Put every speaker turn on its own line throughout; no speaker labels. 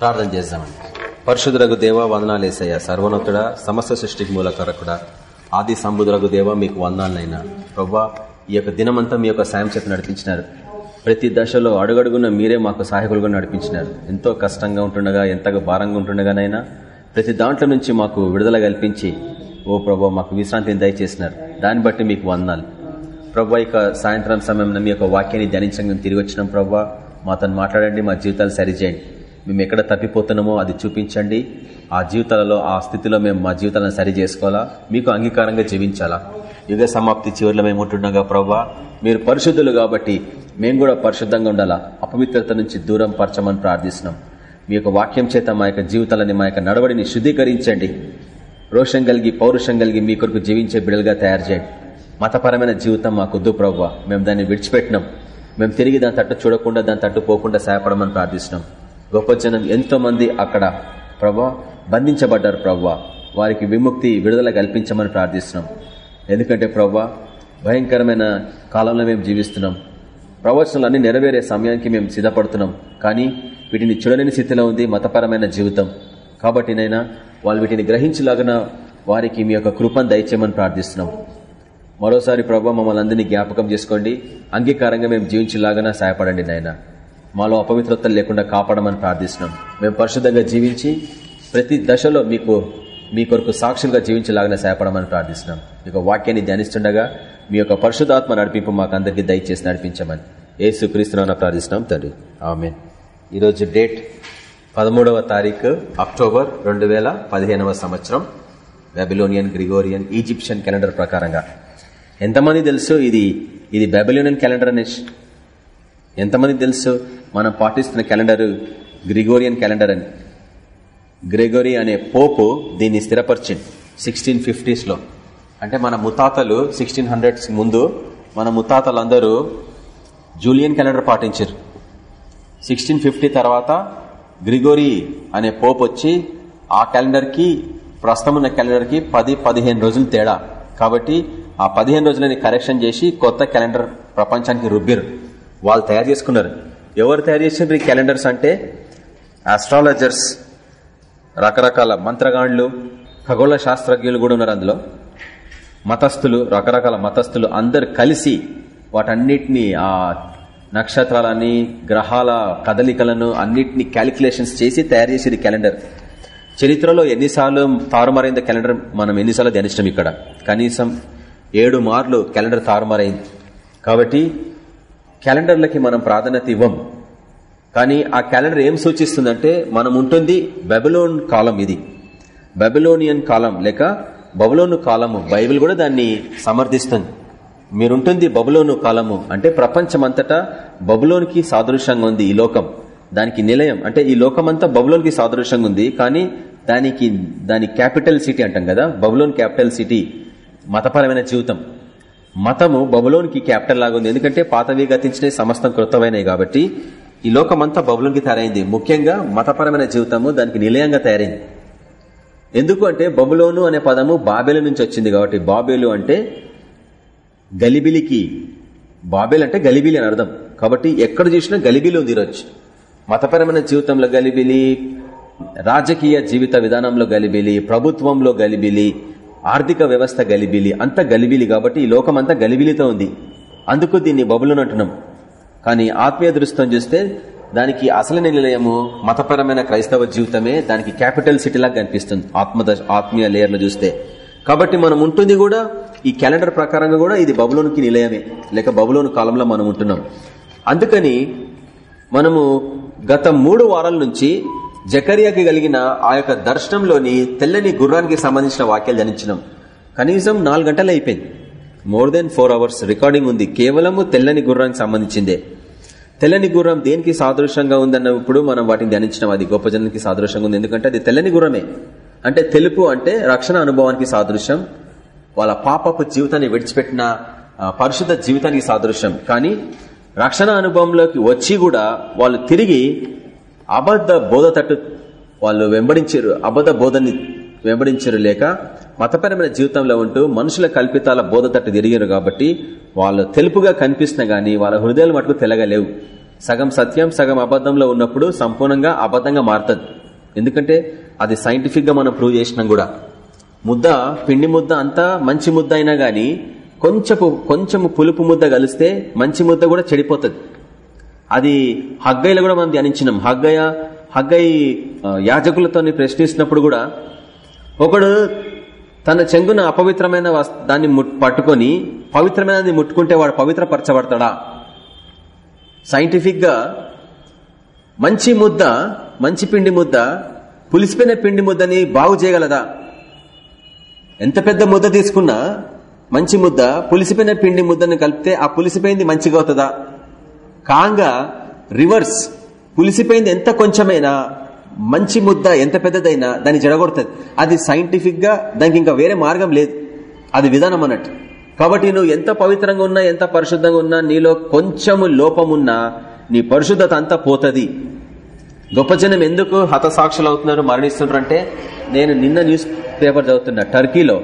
ప్రార్థన చేద్దామండి. పరిశుద్ధులకు దేవ వందనాలు వేసయ్యా సర్వనతుడ సమస్త సృష్టికి మూలకరకుడా ఆది సంబుధులకు దేవ మీకు వందాలనైనా ప్రవ్వా ఈ యొక్క దినమంతా మీ యొక్క సాయం చేత నడిపించినారు. ప్రతి దశలో అడుగడుగున మీరే మాకు సహాయకులుగా నడిపించినారు. ఎంతో కష్టంగా ఉంటుండగా ఎంతగా భారంగా ఉంటుండగానైనా ప్రతి దాంట్లో నుంచి మాకు విడుదల కల్పించి ఓ ప్రభా మాకు విశ్రాంతిని దయచేసినారు. దాన్ని బట్టి మీకు వందాలు ప్రభా ఇక సాయంత్రం సమయంలో మీ యొక్క వాక్యాన్ని ధ్యానించడం తిరిగి వచ్చినాం. ప్రభా మాతో మాట్లాడండి మా జీవితాలు సరిచేయండి. మేము ఎక్కడ తప్పిపోతున్నామో అది చూపించండి. ఆ జీవితాలలో ఆ స్థితిలో మేము మా జీవితాలను సరి చేసుకోవాలా? మీకు అంగీకారంగా జీవించాలా? యుగ సమాప్తి చివరిలో మేము ఉంటుండగా ప్రవ్వా మీరు పరిశుద్ధులు కాబట్టి మేము కూడా పరిశుద్ధంగా ఉండాలా? అపవిత్రత నుంచి దూరం పరచమని ప్రార్థిస్తున్నాం. మీ యొక్క వాక్యం చేత మా యొక్క జీవితాలని మా యొక్క నడవడిని శుద్ధీకరించండి. రోషం కలిగి పౌరుషం కలిగి మీ కొరకు జీవించే బిడలుగా తయారు చేయండి. మతపరమైన జీవితం మాకొద్దు ప్రవ్వ మేము దాన్ని విడిచిపెట్టినాం. మేము తిరిగి దాని తట్టు చూడకుండా దాని తట్టు పోకుండా సహాయపడమని ప్రార్థిస్తున్నాం. గొప్ప జనం ఎంతో మంది అక్కడ ప్రభా బంధించబడ్డారు ప్రవ్వా వారికి విముక్తి విడుదల కల్పించమని ప్రార్థిస్తున్నాం. ఎందుకంటే ప్రవ్వా భయంకరమైన కాలంలో మేము జీవిస్తున్నాం. ప్రవచనాలు అన్ని నెరవేరే సమయానికి మేము సిద్ధపడుతున్నాం. కానీ వీటిని చూడలేని స్థితిలో ఉంది మతపరమైన జీవితం. కాబట్టి నైనా వాళ్ళు వీటిని గ్రహించలాగన వారికి మీ యొక్క కృపను దయచేయమని ప్రార్థిస్తున్నాం. మరోసారి ప్రభావ మమ్మల్ని అందరినీ జ్ఞాపకం చేసుకోండి. అంగీకారంగా మేము జీవించేలాగా సహాయపడండి నాయన మాలో అపవిత్రత లేకుండా కాపాడమని ప్రార్థిస్తున్నాం. మేము పరిశుద్ధంగా జీవించి ప్రతి దశలో మీకు మీ కొరకు సాక్షులుగా జీవించలాగానే సహాయపడమని ప్రార్థిస్తున్నాం. మీకు వాక్యాన్ని ధ్యానిస్తుండగా మీ యొక్క పరిశుధాత్మ నడిపింపు మాకు అందరికీ దయచేసి నడిపించమని ఏసు క్రీస్తున్నా ప్రార్థిస్తున్నాం తండ్రి. ఆమె ఈరోజు డేట్ పదమూడవ తారీఖు అక్టోబర్ రెండు వేల పదిహేనవ సంవత్సరం. బెబిలోనియన్ గ్రిగోరియన్ ఈజిప్షియన్ క్యాలెండర్ ప్రకారంగా. ఎంతమంది తెలుసు ఇది ఇది బెబిలోనియన్ క్యాలెండర్ అనే ఎంతమంది తెలుసు? మనం పాటిస్తున్న క్యాలెండర్ గ్రిగోరియన్ క్యాలెండర్ అని. గ్రెగోరీ అనే పోపు దీన్ని స్థిరపరిచింది సిక్స్టీన్ ఫిఫ్టీస్లో. అంటే మన ముతాతలు సిక్స్టీన్ హండ్రెడ్స్ ముందు మన ముతాతలందరూ జూలియన్ క్యాలెండర్ పాటించారు. సిక్స్టీన్ ఫిఫ్టీ తర్వాత గ్రిగోరీ అనే పోప్ వచ్చి ఆ క్యాలెండర్కి ప్రస్తుతం ఉన్న క్యాలెండర్కి పది పదిహేను రోజులు తేడా. కాబట్టి ఆ పదిహేను రోజులని కరెక్షన్ చేసి కొత్త క్యాలెండర్ ప్రపంచానికి రుబ్బిరు వాళ్ళు తయారు చేసుకున్నారు. ఎవరు తయారు చేసిన ఈ క్యాలెండర్స్ అంటే ఆస్ట్రాలజర్స్ రకరకాల మంత్రగాండ్లు ఖగోళ శాస్త్రజ్ఞులు కూడా ఉన్నారు అందులో. మతస్థులు రకరకాల మతస్థులు అందరు కలిసి వాటన్నిటిని ఆ నక్షత్రాలని గ్రహాల కదలికలను అన్నిటిని క్యాలిక్యులేషన్స్ చేసి తయారు చేసేది క్యాలెండర్. చరిత్రలో ఎన్నిసార్లు తారుమారైంది క్యాలెండర్ మనం ఎన్నిసార్లు ధ్యానించడం ఇక్కడ. కనీసం ఏడు మార్లు క్యాలెండర్ తారుమారైంది. కాబట్టి క్యాలెండర్లకి మనం ప్రాధాన్యత ఇవ్వం. కానీ ఆ క్యాలెండర్ ఏం సూచిస్తుందంటే మనం ఉంటుంది బెబలోన్ కాలం ఇది. బెబలోనియన్ కాలం లేక బబులోను కాలము. బైబిల్ కూడా దాన్ని సమర్థిస్తుంది. మీరుంటుంది బబులోను కాలము. అంటే ప్రపంచమంతటా బబులోనికి సాదృశ్యంగా ఉంది ఈ లోకం. దానికి నిలయం. అంటే ఈ లోకమంతా బబులోనికి సాదృశ్యంగా ఉంది. కానీ దానికి దాని క్యాపిటల్ సిటీ అంటాం కదా. Babylon capital city. మతపరమైన జీవితం. మతము బబులోనికి క్యాపిటల్ లాగా ఉంది. ఎందుకంటే పాతవి గతించిన సమస్తం కృతమైనవి కాబట్టి ఈ లోకమంతా బబులోనికి తయారైంది. ముఖ్యంగా మతపరమైన జీవితము దానికి నిలయంగా తయారైంది. ఎందుకు అంటే బబులోను అనే పదము బాబేలు నుంచి వచ్చింది కాబట్టి బాబేలు అంటే గలిబిలికి. బాబేలు అంటే గలిబిలి అని అర్థం. కాబట్టి ఎక్కడ చూసినా గలిబిలి ఉంది ఈరోజు. మతపరమైన జీవితంలో గలిబిలి రాజకీయ జీవిత విధానంలో గలిబిలి ప్రభుత్వంలో గలిబిలి ఆర్థిక వ్యవస్థ గలిబిలి అంత గలిబిలి కాబట్టి ఈ లోకం అంతా గలిబిలితో ఉంది. అందుకు దీన్ని బబులు అంటున్నాం. కానీ ఆత్మీయ దృష్టం చూస్తే దానికి అసలైన నిలయము మతపరమైన క్రైస్తవ జీవితమే దానికి క్యాపిటల్ సిటీలాగా కనిపిస్తుంది. ఆత్మ ఆత్మీయ లేయర్లు చూస్తే. కాబట్టి మనం ఉంటుంది కూడా ఈ క్యాలెండర్ ప్రకారంగా కూడా ఇది బబులోనికి నిలయమే. లేక బబులోను కాలంలో మనం ఉంటున్నాం. అందుకని మనము గత మూడు వారాల నుంచి జకర్యాకి కలిగిన ఆ యొక్క దర్శనంలోని తెల్లని గుర్రానికి సంబంధించిన వాక్యాలు ధ్యానించినాం. కనీసం నాలుగు గంటలు అయిపోయింది. More than four hours recording ఉంది. కేవలము తెల్లని గుర్రానికి సంబంధించిందే. తెల్లని గుర్రం దేనికి సాదృశ్యంగా ఉందన్నప్పుడు మనం వాటిని ధ్యానించినాం. అది గొప్ప జనానికి సాదృశ్యంగా ఉంది. ఎందుకంటే అది తెల్లని గుర్రమే. అంటే తెలుపు అంటే రక్షణ అనుభవానికి సాదృశ్యం. వాళ్ళ పాపపు జీవితాన్ని విడిచిపెట్టిన పరిశుద్ధ జీవితానికి సాదృశ్యం. కానీ రక్షణ అనుభవంలోకి వచ్చి కూడా వాళ్ళు తిరిగి అబద్ధ బోధ తట్టు వాళ్ళు వెంబడించారు. అబద్ధ బోధని వెంబడించారు లేక మతపరమైన జీవితంలో ఉంటూ మనుషుల కల్పితాల బోధ తట్టు తిరిగారు కాబట్టి వాళ్ళు తెలుపుగా కనిపిస్తున్నా గానీ వాళ్ళ హృదయాలు మటుకు తెలగలేవు. సగం సత్యం సగం అబద్ధంలో ఉన్నప్పుడు సంపూర్ణంగా అబద్ధంగా మారుతుంది. ఎందుకంటే అది సైంటిఫిక్గా మనం ప్రూవ్ చేసినాం కూడా. ముద్ద పిండి ముద్ద అంతా మంచి ముద్ద అయినా గాని కొంచెం కొంచెము పులుపు ముద్ద కలిస్తే మంచి ముద్ద కూడా చెడిపోతుంది. అది హగ్గయ్యలో కూడా మనం ధ్యానించినాం. హగ్గయ్య హగ్గై యాజకులతో ప్రశ్నిస్తున్నప్పుడు కూడా ఒకడు తన చెంగున అపవిత్రమైన దాన్ని ముట్- పట్టుకొని పవిత్రమైనది ముట్టుకుంటే వాడు పవిత్రపరచబడతాడా? సైంటిఫిక్గా మంచి ముద్ద మంచి పిండి ముద్ద పులిసిపోయిన పిండి ముద్దని బాగు చేయగలదా? ఎంత పెద్ద ముద్ద తీసుకున్నా మంచి ముద్ద పులిసిపోయిన పిండి ముద్దని కలిపితే ఆ పులిసిపోయింది మంచిగా అవుతుందా? కాంగా రివర్స్ పులిసిపోయింది ఎంత కొంచెమైనా మంచి ముద్ద ఎంత పెద్దదైనా దాన్ని జడగొడుతుంది. అది సైంటిఫిక్గా దానికి ఇంకా వేరే మార్గం లేదు. అది విధానం అన్నట్టు. కాబట్టి నువ్వు ఎంత పవిత్రంగా ఉన్నా ఎంత పరిశుద్ధంగా ఉన్నా నీలో కొంచెము లోపమున్నా నీ పరిశుద్ధత అంతా పోతుంది. గొప్ప జనం ఎందుకు హతసాక్షులు అవుతున్నారు మరణిస్తున్నారు అంటే నేను నిన్న న్యూస్ పేపర్ చదువుతున్నా టర్కీలో.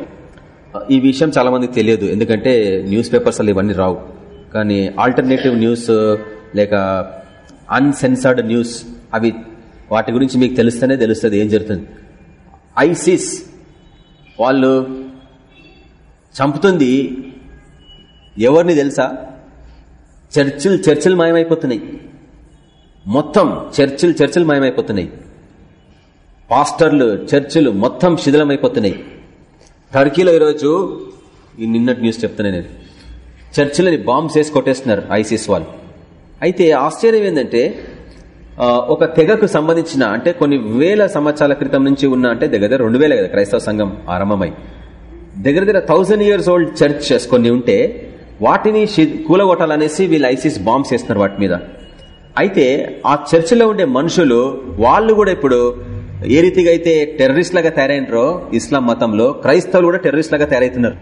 ఈ విషయం చాలా మందికి తెలియదు ఎందుకంటే న్యూస్ పేపర్స్ అలా ఇవన్నీ రావు. కానీ ఆల్టర్నేటివ్ న్యూస్ లేక అన్సెన్సర్డ్ న్యూస్ అవి వాటి గురించి మీకు తెలుస్తేనే తెలుస్తుంది ఏం జరుగుతుంది? ఐసిస్ వాళ్ళు చంపుతుంది. ఎవరిని తెలుసా? చర్చిలు చర్చిలు మాయమైపోతున్నాయి. మొత్తం చర్చిలు చర్చిలు మాయమైపోతున్నాయి. పాస్టర్లు చర్చిలు మొత్తం శిథిలమైపోతున్నాయి. టర్కీలో ఈరోజు ఈ నిన్నటి న్యూస్ చెప్తున్నాయి నేను. చర్చిలని బాంబ్స్ వేసి కొట్టేస్తున్నారు ఐసిస్ వాళ్ళు. అయితే ఆశ్చర్యం ఏంటంటే ఒక తెగకు సంబంధించిన అంటే కొన్ని వేల సంవత్సరాల క్రితం నుంచి ఉన్న అంటే దగ్గర దగ్గర రెండు వేల కదా క్రైస్తవ సంఘం ఆరంభమై. దగ్గర దగ్గర థౌసండ్ ఇయర్స్ ఓల్డ్ చర్చెస్ కొన్ని ఉంటే వాటిని కూలగొట్టాలనేసి వీళ్ళు ఐసిస్ బాంబ్స్ వేస్తున్నారు వాటి మీద. అయితే ఆ చర్చిలో ఉండే మనుషులు వాళ్ళు కూడా ఇప్పుడు ఏ రీతిగా అయితే టెర్రరిస్ట్ లాగా తయారైనరో ఇస్లాం మతంలో క్రైస్తవులు కూడా టెర్రరిస్ట్ లాగా తయారైతున్నారు.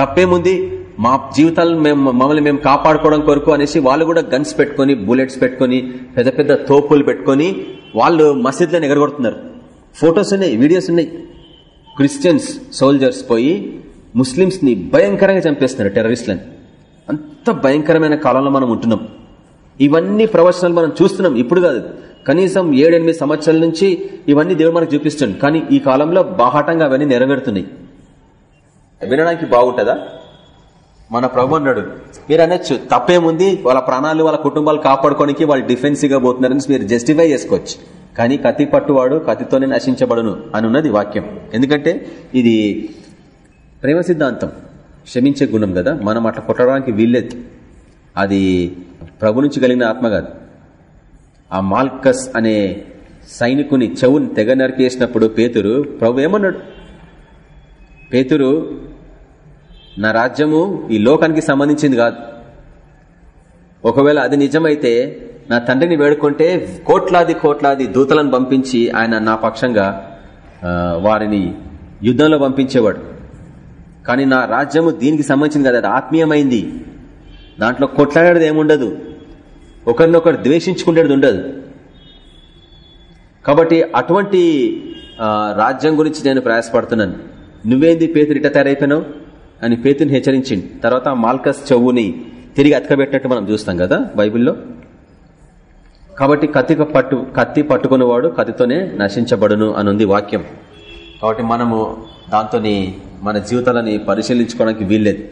తప్పేముంది? మా జీవితాలు మేము మమ్మల్ని మేము కాపాడుకోవడం కొరకు అనేసి వాళ్ళు కూడా గన్స్ పెట్టుకొని బుల్లెట్స్ పెట్టుకొని పెద్ద పెద్ద తోపులు పెట్టుకొని వాళ్ళు మసీద్లను ఎగరగొడుతున్నారు. ఫొటోస్ ఉన్నాయి వీడియోస్ ఉన్నాయి. క్రిస్టియన్స్ సోల్జర్స్ పోయి ముస్లింస్ని భయంకరంగా చంపేస్తున్నారు టెర్రరిస్ట్లని అంత భయంకరమైన కాలంలో మనం ఉంటున్నాం. ఇవన్నీ ప్రవచనాలు మనం చూస్తున్నాం. ఇప్పుడు కాదు. కనీసం ఏడెనిమిది సంవత్సరాల నుంచి ఇవన్నీ దేవుడు మనకు చూపిస్తుంది కానీ ఈ కాలంలో బాహాటంగా అవన్నీ నెరవేరుతున్నాయి. వినడానికి బాగుంటుందా? మన ప్రభు అన్నాడు మీరు అనొచ్చు తప్పేముంది? వాళ్ళ ప్రాణాలు వాళ్ళ కుటుంబాలు కాపాడుకోనికి వాళ్ళు డిఫెన్సివ్గా పోతున్నారని మీరు జస్టిఫై చేసుకోవచ్చు. కానీ కత్తి పట్టువాడు కత్తితోనే నశించబడును అని ఉన్నది వాక్యం. ఎందుకంటే ఇది ప్రేమ సిద్ధాంతం. క్షమించే గుణం కదా. మనం అట్లా కొట్టడానికి వీల్లేదు. అది ప్రభు నుంచి కలిగిన ఆత్మ కాదు. ఆ మాల్కస్ అనే సైనికుని చెవుని తెగ నరికేసినప్పుడు పేతురు ప్రభు ఏమన్నాడు? పేతురు నా రాజ్యము ఈ లోకానికి సంబంధించింది కాదు. ఒకవేళ అది నిజమైతే నా తండ్రిని వేడుకుంటే కోట్లాది కోట్లాది దూతలను పంపించి ఆయన నా పక్షంగా వారిని యుద్ధంలో పంపించేవాడు. కానీ నా రాజ్యము దీనికి సంబంధించింది కదా అది ఆత్మీయమైంది. దాంట్లో కొట్లాడేది ఏముండదు. ఒకరినొకరు ద్వేషించుకునేది ఉండదు. కాబట్టి అటువంటి రాజ్యం గురించి నేను ప్రయాసపడుతున్నాను. నువ్వేంది పేతురు ఇట్ట తయారైపోయినావు? అని పేతుని హెచ్చరించింది. తర్వాత మాల్కస్ చెవుని తిరిగి అతకబెట్టినట్టు మనం చూస్తాం కదా బైబిల్లో. కాబట్టి కత్తి పట్టు కత్తి పట్టుకున్నవాడు కత్తితోనే నశించబడును అనుంది వాక్యం. కాబట్టి మనము దాంతో మన జీవితాలని పరిశీలించుకోవడానికి వీల్లేదు.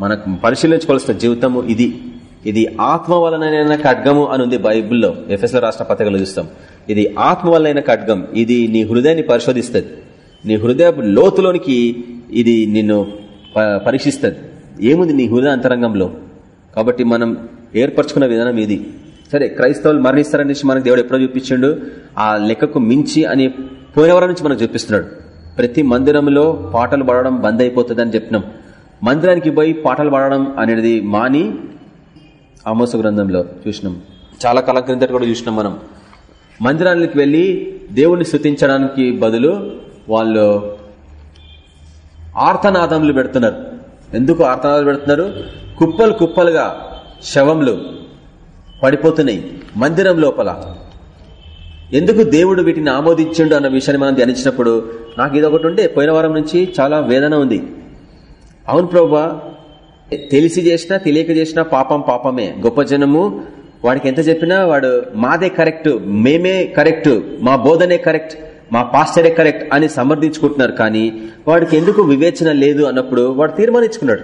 మనకు పరిశీలించుకోవాల్సిన జీవితము ఇది. ఇది ఆత్మ వలనైన ఖడ్గము అని ఉంది బైబిల్లో. ఎఫ్ఎస్ఎల్ రాష్ట్ర పత్రికలు చూస్తాం. ఇది ఆత్మ వలన ఖడ్గం. ఇది నీ హృదయాన్ని పరిశోధిస్తుంది. నీ హృదయ లోతులోనికి ఇది నిన్ను పరీక్షిస్తుంది. ఏముంది నీ హృదయ అంతరంగంలో? కాబట్టి మనం ఏర్పరచుకున్న విధానం ఇది. సరే క్రైస్తవులు మరణిస్తారనేసి మనకు దేవుడు ఎప్పుడో చూపించిండు. ఆ లెక్కకు మించి అని పోయినవరం నుంచి మనకు చూపిస్తున్నాడు. ప్రతి మందిరంలో పాటలు పాడడం బంద్ అయిపోతుంది అని చెప్పినాం. మందిరానికి పోయి పాటలు పాడడం అనేది మాని ఆమోస గ్రంథంలో చూసినాం. చాలా కాలం క్రిందట కూడా చూసినాం మనం. మందిరానికి వెళ్ళి దేవుణ్ణి స్థుతించడానికి బదులు వాళ్ళు ఆర్తనాదములు పెడుతున్నారు. ఎందుకు ఆర్తనాదాలు పెడుతున్నారు? కుప్పలు కుప్పలుగా శవంలు పడిపోతున్నాయి మందిరం లోపల. ఎందుకు దేవుడు వీటిని ఆమోదించిండు అన్న విషయాన్ని మనం ధ్యానించినప్పుడు నాకు ఇదొకటి ఉండే. ఉంటే పోయిన వారం నుంచి చాలా వేదన ఉంది. అవును ప్రభా తెలిసి చేసినా తెలియక చేసినా పాపం పాపమే. గొప్ప జనము వాడికి ఎంత చెప్పినా వాడు మాదే కరెక్ట్ మేమే కరెక్ట్ మా బోధనే కరెక్ట్. మా పాస్టరే కరెక్ట్ అని సమర్థించుకుంటున్నారు కానీ వాడికి ఎందుకు వివేచన లేదు అన్నప్పుడు వాడు తీర్మానించుకున్నాడు.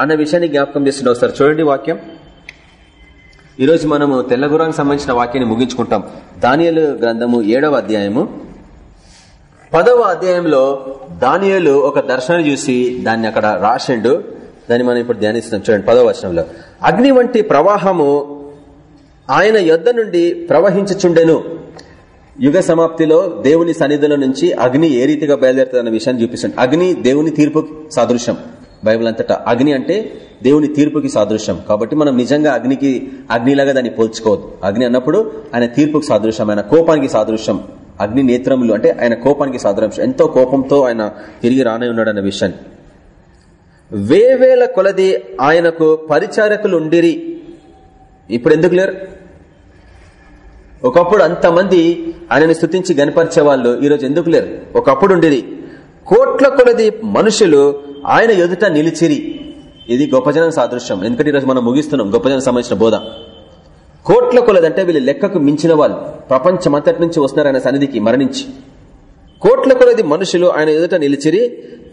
అన్న విషయాన్ని జ్ఞాపకం చేస్తున్నావు సార్. చూడండి వాక్యం. ఈరోజు మనము తెల్లగురానికి సంబంధించిన వాక్యాన్ని ముగించుకుంటాం. దానియలు గ్రంథము ఏడవ అధ్యాయము. పదవ అధ్యాయంలో దానియలు ఒక దర్శనం చూసి దాన్ని అక్కడ రాసిండు. దాన్ని మనం ఇప్పుడు ధ్యానిస్తున్నాం. చూడండి పదవ వచనంలో. అగ్ని వంటి ప్రవాహము ఆయన యొద్ద నుండి ప్రవహించుచుండెను. యుగ సమాప్తిలో దేవుని సన్నిధిలో నుంచి అగ్ని ఏ రీతిగా బయలుదేరుతుంది అన్న విషయాన్ని చూపిస్తుంది. అగ్ని దేవుని తీర్పు సాదృశ్యం. బైబిల్ అంతటా అగ్ని అంటే దేవుని తీర్పుకి సాదృశ్యం. కాబట్టి మనం నిజంగా అగ్నికి అగ్నిలాగా దాన్ని పోల్చుకోవద్దు. అగ్ని అన్నప్పుడు ఆయన తీర్పుకి సాదృశ్యం ఆయన కోపానికి సాదృశ్యం. అగ్ని నేత్రములు అంటే ఆయన కోపానికి సాదృశ్యం. ఎంతో కోపంతో ఆయన తిరిగి రానే ఉన్నాడు అన్న విషయాన్ని. వేవేల కొలది ఆయనకు పరిచారకులు ఉండిరి ఇప్పుడు ఎందుకు లేరు? ఒకప్పుడు అంతమంది ఆయనను స్థుతించి గనపరిచే వాళ్ళు ఈరోజు ఎందుకు లేరు? ఒకప్పుడు ఉండేది కోట్ల కొలది మనుషులు ఆయన ఎదుట నిలిచిరి. ఇది గొప్ప జనం సాదృశ్యం. ఎందుకంటే ఈరోజు మనం ముగిస్తున్నాం. గొప్ప జనం సంబంధించిన బోధ. కోట్ల కొలది అంటే వీళ్ళు లెక్కకు మించిన వాళ్ళు. ప్రపంచమంతటి నుంచి వస్తున్నారు ఆయన సన్నిధికి మరణించి. కోట్ల కొలది మనుషులు ఆయన ఎదుట నిలిచిరి.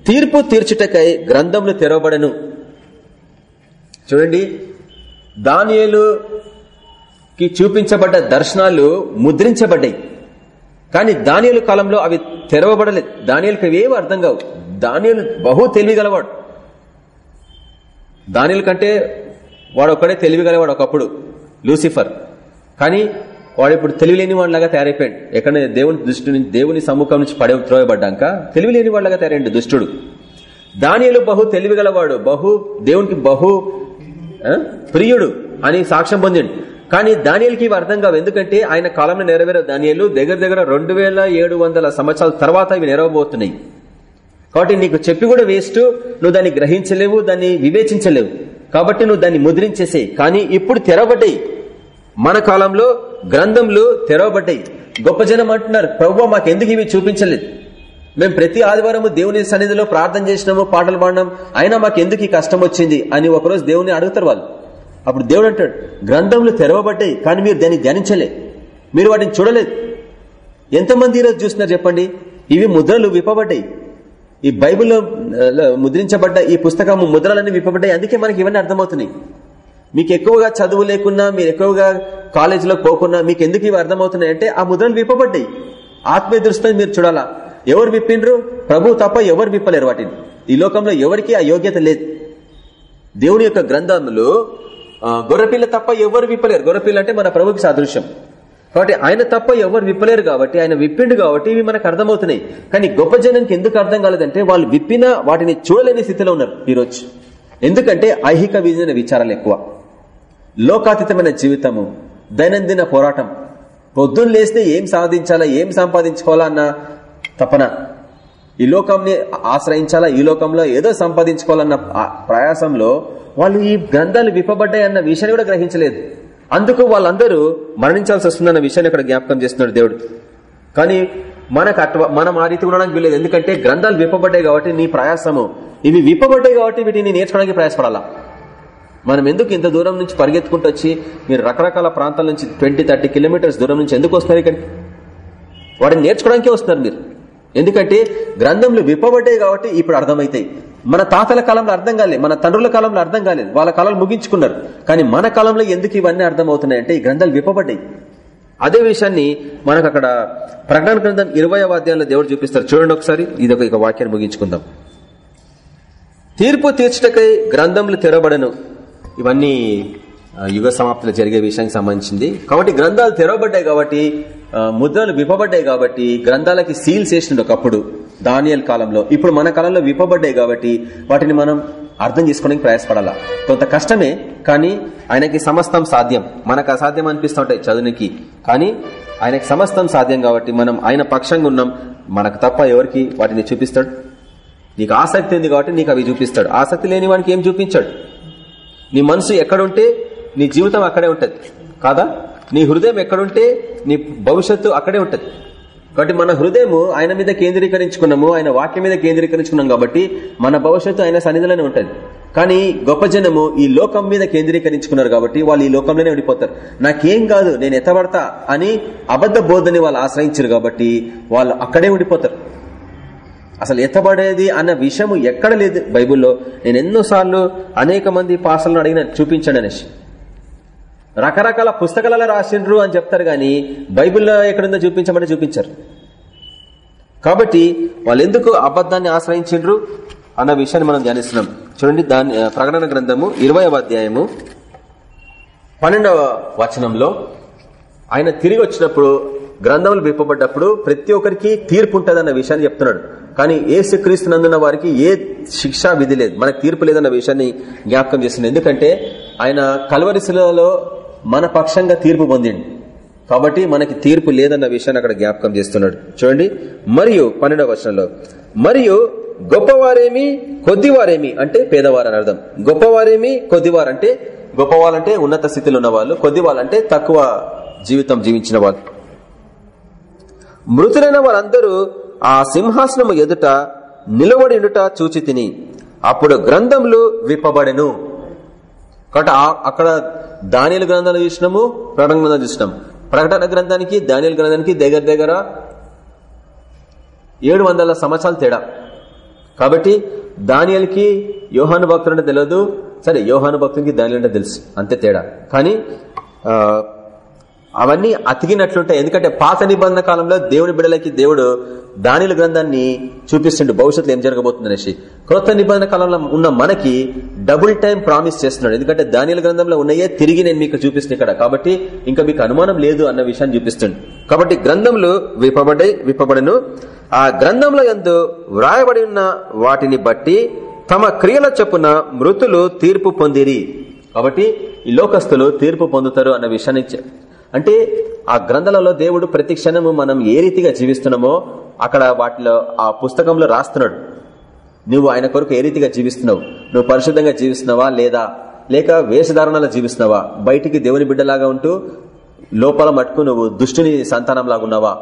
తీర్పు తీర్చుటకై గ్రంథంలో తెరవబడను. చూడండి. కి చూపించబడ్డ దర్శనాలు ముద్రించబడ్డాయి. కానీ దానియలు కాలంలో అవి తెరవబడలేదు. దానియలకు ఏవి అర్థం కావు. దానియలు బహు తెలివిగలవాడు. దానియల కంటే వాడు ఒక్కడే తెలివి గలవాడు ఒకప్పుడు లూసిఫర్. కానీ వాడు ఇప్పుడు తెలివి లేని తయారైపోయాడు. ఎక్కడ దేవుని దృష్టి నుంచి దేవుని సమ్ముఖం నుంచి పడే త్రోయబడ్డాక తెలివి లేని వాడిలాగా తయారైండు దుష్టుడు. దానియలు బహు తెలివి గలవాడు బహు దేవునికి బహు ప్రియుడు అని సాక్ష్యం పొందిండు. కానీ దానియలకి ఇవి అర్థం కావు. ఎందుకంటే ఆయన కాలంలో నెరవేరే దానియలు దగ్గర దగ్గర రెండు సంవత్సరాల తర్వాత ఇవి నెరవబోతున్నాయి కాబట్టి నీకు చెప్పి కూడా వేస్ట్ నువ్వు దాన్ని గ్రహించలేవు దాన్ని వివేచించలేవు. కాబట్టి నువ్వు దాన్ని ముద్రించేసే కానీ ఇప్పుడు తెరవబడ్డాయి. మన కాలంలో గ్రంథంలు తెరవబడ్డాయి. గొప్ప జనం అంటున్నారు ప్రభు మాకెందుకు ఇవి చూపించలేదు? మేము ప్రతి ఆదివారం దేవుని సన్నిధిలో ప్రార్థన చేసినాము పాటలు పాడినాం. అయినా మాకెందుకు ఈ కష్టం వచ్చింది? అని ఒకరోజు దేవుని అడుగుతారు వాళ్ళు. అప్పుడు దేవుడు అంటాడు గ్రంథములు తెరవబడ్డాయి కానీ మీరు దాన్ని ధ్యానించలే. మీరు వాటిని చూడలేదు. ఎంతమంది ఈరోజు చూస్తున్నారు చెప్పండి? ఇవి ముద్రలు విప్పబడ్డాయి. ఈ బైబిల్లో ముద్రించబడ్డ ఈ పుస్తకము ముద్రలన్నీ విప్పబడ్డాయి. అందుకే మనకి ఇవన్నీ అర్థమవుతున్నాయి. మీకు ఎక్కువగా చదువు లేకున్నా మీరు ఎక్కువగా కాలేజీలో పోకున్నా మీకు ఎందుకు ఇవి అర్థమవుతున్నాయి అంటే ఆ ముద్రలు విప్పబడ్డాయి. ఆత్మీయ దృష్టితో మీరు చూడాలా. ఎవరు విప్పిండ్రు? ప్రభు తప్ప ఎవరు విప్పలేరు వాటిని. ఈ లోకంలో ఎవరికి ఆ యోగ్యత లేదు. దేవుని యొక్క గ్రంథంలో గొర్రెపిల్ల తప్ప ఎవరు విప్పలేరు. గొర్రెపిల్ల అంటే మన ప్రభుకి సాదృశ్యం. కాబట్టి ఆయన తప్ప ఎవరు విప్పలేరు కాబట్టి ఆయన విప్పిండు కాబట్టి ఇవి మనకు అర్థమవుతున్నాయి. కానీ గొప్ప జనానికి ఎందుకు అర్థం కాలేదంటే వాళ్ళు విప్పిన వాటిని చూడలేని స్థితిలో ఉన్నారు ఈరోజు. ఎందుకంటే ఐహిక విజయ విచారాలు ఎక్కువ. లోకాతీతమైన జీవితము దైనందిన పోరాటం. పొద్దున్న లేస్తే ఏం సాధించాలా ఏం సంపాదించుకోవాలా అన్న తపన. ఈ లోకంని ఆశ్రయించాలా ఈ లోకంలో ఏదో సంపాదించుకోవాలన్న ప్రయాసంలో వాళ్ళు ఈ గ్రంథాలు విప్పబడ్డాయన్న విషయాన్ని కూడా గ్రహించలేదు. అందుకు వాళ్ళందరూ మరణించాల్సి వస్తుందన్న విషయాన్ని ఇక్కడ జ్ఞాపకం చేస్తున్నాడు దేవుడు. కానీ మనకు అట్వ మనం ఆ రీతి ఉండడానికి వీలేదు ఎందుకంటే గ్రంథాలు విప్పబడ్డాయి కాబట్టి నీ ప్రయాసము. ఇవి విప్పబడ్డాయి కాబట్టి వీటిని నేర్చుకోవడానికి ప్రయాసపడాలా? మనం ఎందుకు ఇంత దూరం నుంచి పరిగెత్తుకుంటూ వచ్చి మీరు రకరకాల ప్రాంతాల నుంచి ట్వంటీ థర్టీ కిలోమీటర్స్ దూరం నుంచి ఎందుకు వస్తున్నారు ఇక్కడికి? వాటిని నేర్చుకోవడానికే వస్తున్నారు మీరు. ఎందుకంటే గ్రంథంలో విప్పబడ్డాయి కాబట్టి ఇప్పుడు అర్థమవుతాయి. మన తాతల కాలంలో అర్థం కాలేదు మన తండ్రుల కాలంలో అర్థం కాలేదు వాళ్ళ కాలంలో ముగించుకున్నారు. కానీ మన కాలంలో ఎందుకు ఇవన్నీ అర్థమవుతున్నాయి అంటే ఈ గ్రంథాలు విప్పబడ్డాయి. అదే విషయాన్ని మనకు అక్కడ ప్రకటన గ్రంథం ఇరవై అధ్యాయంలో దేవుడు చూపిస్తారు. చూడండి ఒకసారి ఇది ఒక వాక్యాన్ని ముగించుకుందాం. తీర్పు తీర్చటకై గ్రంథములు తెరవబడను. ఇవన్నీ యుగ సమాప్తిలో జరిగే విషయానికి సంబంధించింది. కాబట్టి గ్రంథాలు తెరవబడ్డాయి కాబట్టి ముద్రలు విప్పబడ్డాయి కాబట్టి గ్రంథాలకి సీల్స్ వేసిండు ఒకప్పుడు. దానియల్ కాలంలో. ఇప్పుడు మన కాలంలో విప్పబడ్డాయి కాబట్టి వాటిని మనం అర్థం చేసుకోవడానికి ప్రయాసపడాలా? కొంత కష్టమే కానీ ఆయనకి సమస్తం సాధ్యం. మనకు అసాధ్యం అనిపిస్తూ ఉంటాయి చదువునికి. కానీ ఆయనకి సమస్తం సాధ్యం కాబట్టి మనం ఆయన పక్షంగా ఉన్నాం. మనకు తప్ప ఎవరికి వాటిని చూపిస్తాడు? నీకు ఆసక్తి ఉంది కాబట్టి నీకు అవి చూపిస్తాడు. ఆసక్తి లేని వానికి ఏం చూపించాడు? నీ మనసు ఎక్కడుంటే నీ జీవితం అక్కడే ఉంటుంది. కాదా? నీ హృదయం ఎక్కడుంటే నీ భవిష్యత్తు అక్కడే ఉంటుంది. కాబట్టి మన హృదయము ఆయన మీద కేంద్రీకరించుకున్నాము ఆయన వాక్యం మీద కేంద్రీకరించుకున్నాం కాబట్టి మన భవిష్యత్తు ఆయన సన్నిధిలోనే ఉంటుంది. కానీ గొప్ప జనము ఈ లోకం మీద కేంద్రీకరించుకున్నారు కాబట్టి వాళ్ళు ఈ లోకంలోనే ఉండిపోతారు. నాకేం కాదు నేను ఎత్తబడతా అని అబద్ధ బోధని వాళ్ళు ఆశ్రయించారు కాబట్టి వాళ్ళు అక్కడే ఉండిపోతారు. అసలు ఎత్తబడేది అన్న విషయం ఎక్కడ లేదు బైబుల్లో. నేను ఎన్నోసార్లు అనేక మంది పాసలను అడిగిన చూపించండి అనేసి. రకరకాల పుస్తకాలలో రాసిండ్రు అని చెప్తారు కానీ బైబిల్లో ఎక్కడుందో చూపించమని చూపించారు. కాబట్టి వాళ్ళు ఎందుకు అబద్ధాన్ని ఆశ్రయించిండ్రు అన్న విషయాన్ని మనం ధ్యానిస్తున్నాం. చూడండి దాని ప్రకటన గ్రంథము ఇరవై అధ్యాయము పన్నెండవ వచనంలో ఆయన తిరిగి వచ్చినప్పుడు గ్రంథములు విప్పబడ్డప్పుడు ప్రతి ఒక్కరికి తీర్పు ఉంటుందన్న విషయాన్ని చెప్తున్నాడు. కానీ ఏసు క్రీస్తునందున్న వారికి ఏ శిక్షా విధి లేదు. మనకు తీర్పు లేదన్న విషయాన్ని జ్ఞాపకం చేస్తుంది ఎందుకంటే ఆయన కలవరిశిలలో మన పక్షంగా తీర్పు పొందిండు. కాబట్టి మనకి తీర్పు లేదన్న విషయాన్ని అక్కడ జ్ఞాపకం చేస్తున్నాడు. చూడండి. మరియు పన్నెండవ వర్షంలో మరియు గొప్పవారేమి కొద్దివారేమి అంటే పేదవారు అర్థం. గొప్పవారేమి కొద్దివారు అంటే గొప్పవాళ్ళంటే ఉన్నత స్థితిలో ఉన్న వాళ్ళు కొద్దివాళ్ళంటే తక్కువ జీవితం జీవించిన వాళ్ళు. మృతులైన వారందరూ ఆ సింహాసనము ఎదుట నిలబడినుట చూచి తిని అప్పుడు గ్రంథములు విప్పబడెను. కాబట్టి అక్కడ దానిల గ్రంథాలు చూసినాము ప్రకటన గ్రంథాలు చూసినాం ప్రకటన గ్రంథానికి దానిల గ్రంథానికి దగ్గర దగ్గర ఏడు వందల సంవత్సరాలు తేడా. కాబట్టి దానియల్కి యోహాను భక్తుడు అంటే తెలియదు. సరే యోహాను భక్తునికి దానిలు అంటే తెలుసు. అంతే తేడా. కానీ అవన్నీ అతికినట్లుంటాయి. ఎందుకంటే పాత నిబంధన కాలంలో దేవుని బిడలకి దేవుడు దానిల గ్రంథాన్ని చూపిస్తుండే. భవిష్యత్తులో ఏం జరగబోతుంది అనేసి. క్రొత్త నిబంధన కాలంలో ఉన్న మనకి డబుల్ టైం ప్రామిస్ చేస్తున్నాడు. ఎందుకంటే దానిల గ్రంథంలో ఉన్నాయే తిరిగి నేను మీకు చూపిస్తుంది ఇక్కడ. కాబట్టి ఇంకా మీకు అనుమానం లేదు అన్న విషయాన్ని చూపిస్తుంది కాబట్టి గ్రంథంలో విప్పబడి విప్పబడను. ఆ గ్రంథంలో ఎందు వ్రాయబడి ఉన్న వాటిని బట్టి తమ క్రియల చొప్పున మృతులు తీర్పు పొందిరి. కాబట్టి ఈ లోకస్తులు తీర్పు పొందుతారు అన్న విషయాన్ని అంటే ఆ గ్రంథాలలో దేవుడు ప్రతి క్షణము మనం ఏ రీతిగా జీవిస్తున్నామో అక్కడ వాటిలో ఆ పుస్తకంలో రాస్తున్నాడు. నువ్వు ఆయన కొరకు ఏ రీతిగా జీవిస్తున్నావు? నువ్వు పరిశుద్ధంగా జీవిస్తున్నావా లేదా? లేక వేషధారణలో జీవిస్తున్నావా? బయటికి దేవుని బిడ్డలాగా ఉంటూ లోపల మట్టుకు నువ్వు దుష్టుని సంతానంలాగా ఉన్నావా?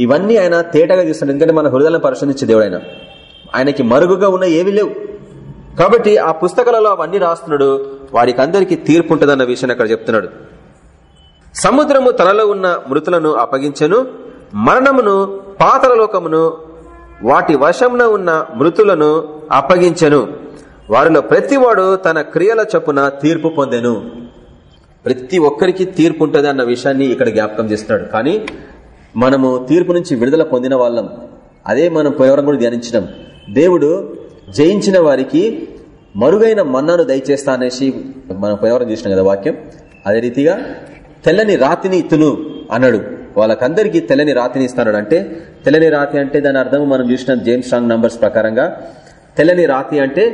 ఇవన్నీ ఆయన తేటగా చూస్తున్నాడు. ఎందుకంటే మన హృదయాలను పరిశోధించే దేవుడు ఆయన. ఆయనకి మరుగుగా ఉన్న ఏవి లేవు. కాబట్టి ఆ పుస్తకాలలో అవన్నీ రాస్తున్నాడు. వారికి అందరికీ తీర్పు ఉంటుందన్న విషయాన్ని అక్కడ చెప్తున్నాడు. సముద్రము తనలో ఉన్న మృతులను అప్పగించెను మరణమును పాతరలోకమును వాటి వశంన ఉన్న మృతులను అప్పగించెను. వారిలో ప్రతివాడు తన క్రియల చొప్పున తీర్పు పొందెను. ప్రతి ఒక్కరికి తీర్పు ఉంటుంది అన్న విషయాన్ని ఇక్కడ జ్ఞాపకం చేస్తున్నాడు కానీ మనము తీర్పు నుంచి విడుదల పొందిన వాళ్ళం. అదే మనం పోయేవరం కూడా ధ్యానించడం దేవుడు జయించిన వారికి మరుగైన మన్నాను దయచేస్తా అనేసి మనం పోయేవరం చేసినాం కదా వాక్యం. అదే రీతిగా తెల్లని రాతిని తును అన్నాడు. వాళ్ళకందరికీ తెల్లని రాతిని ఇస్తాడు అంటే తెల్లని రాతి అంటే దాని అర్థం మనం చూసిన జేమ్స్ స్ట్రాంగ్ నంబర్స్ ప్రకారంగా. తెల్లని రాతి అంటే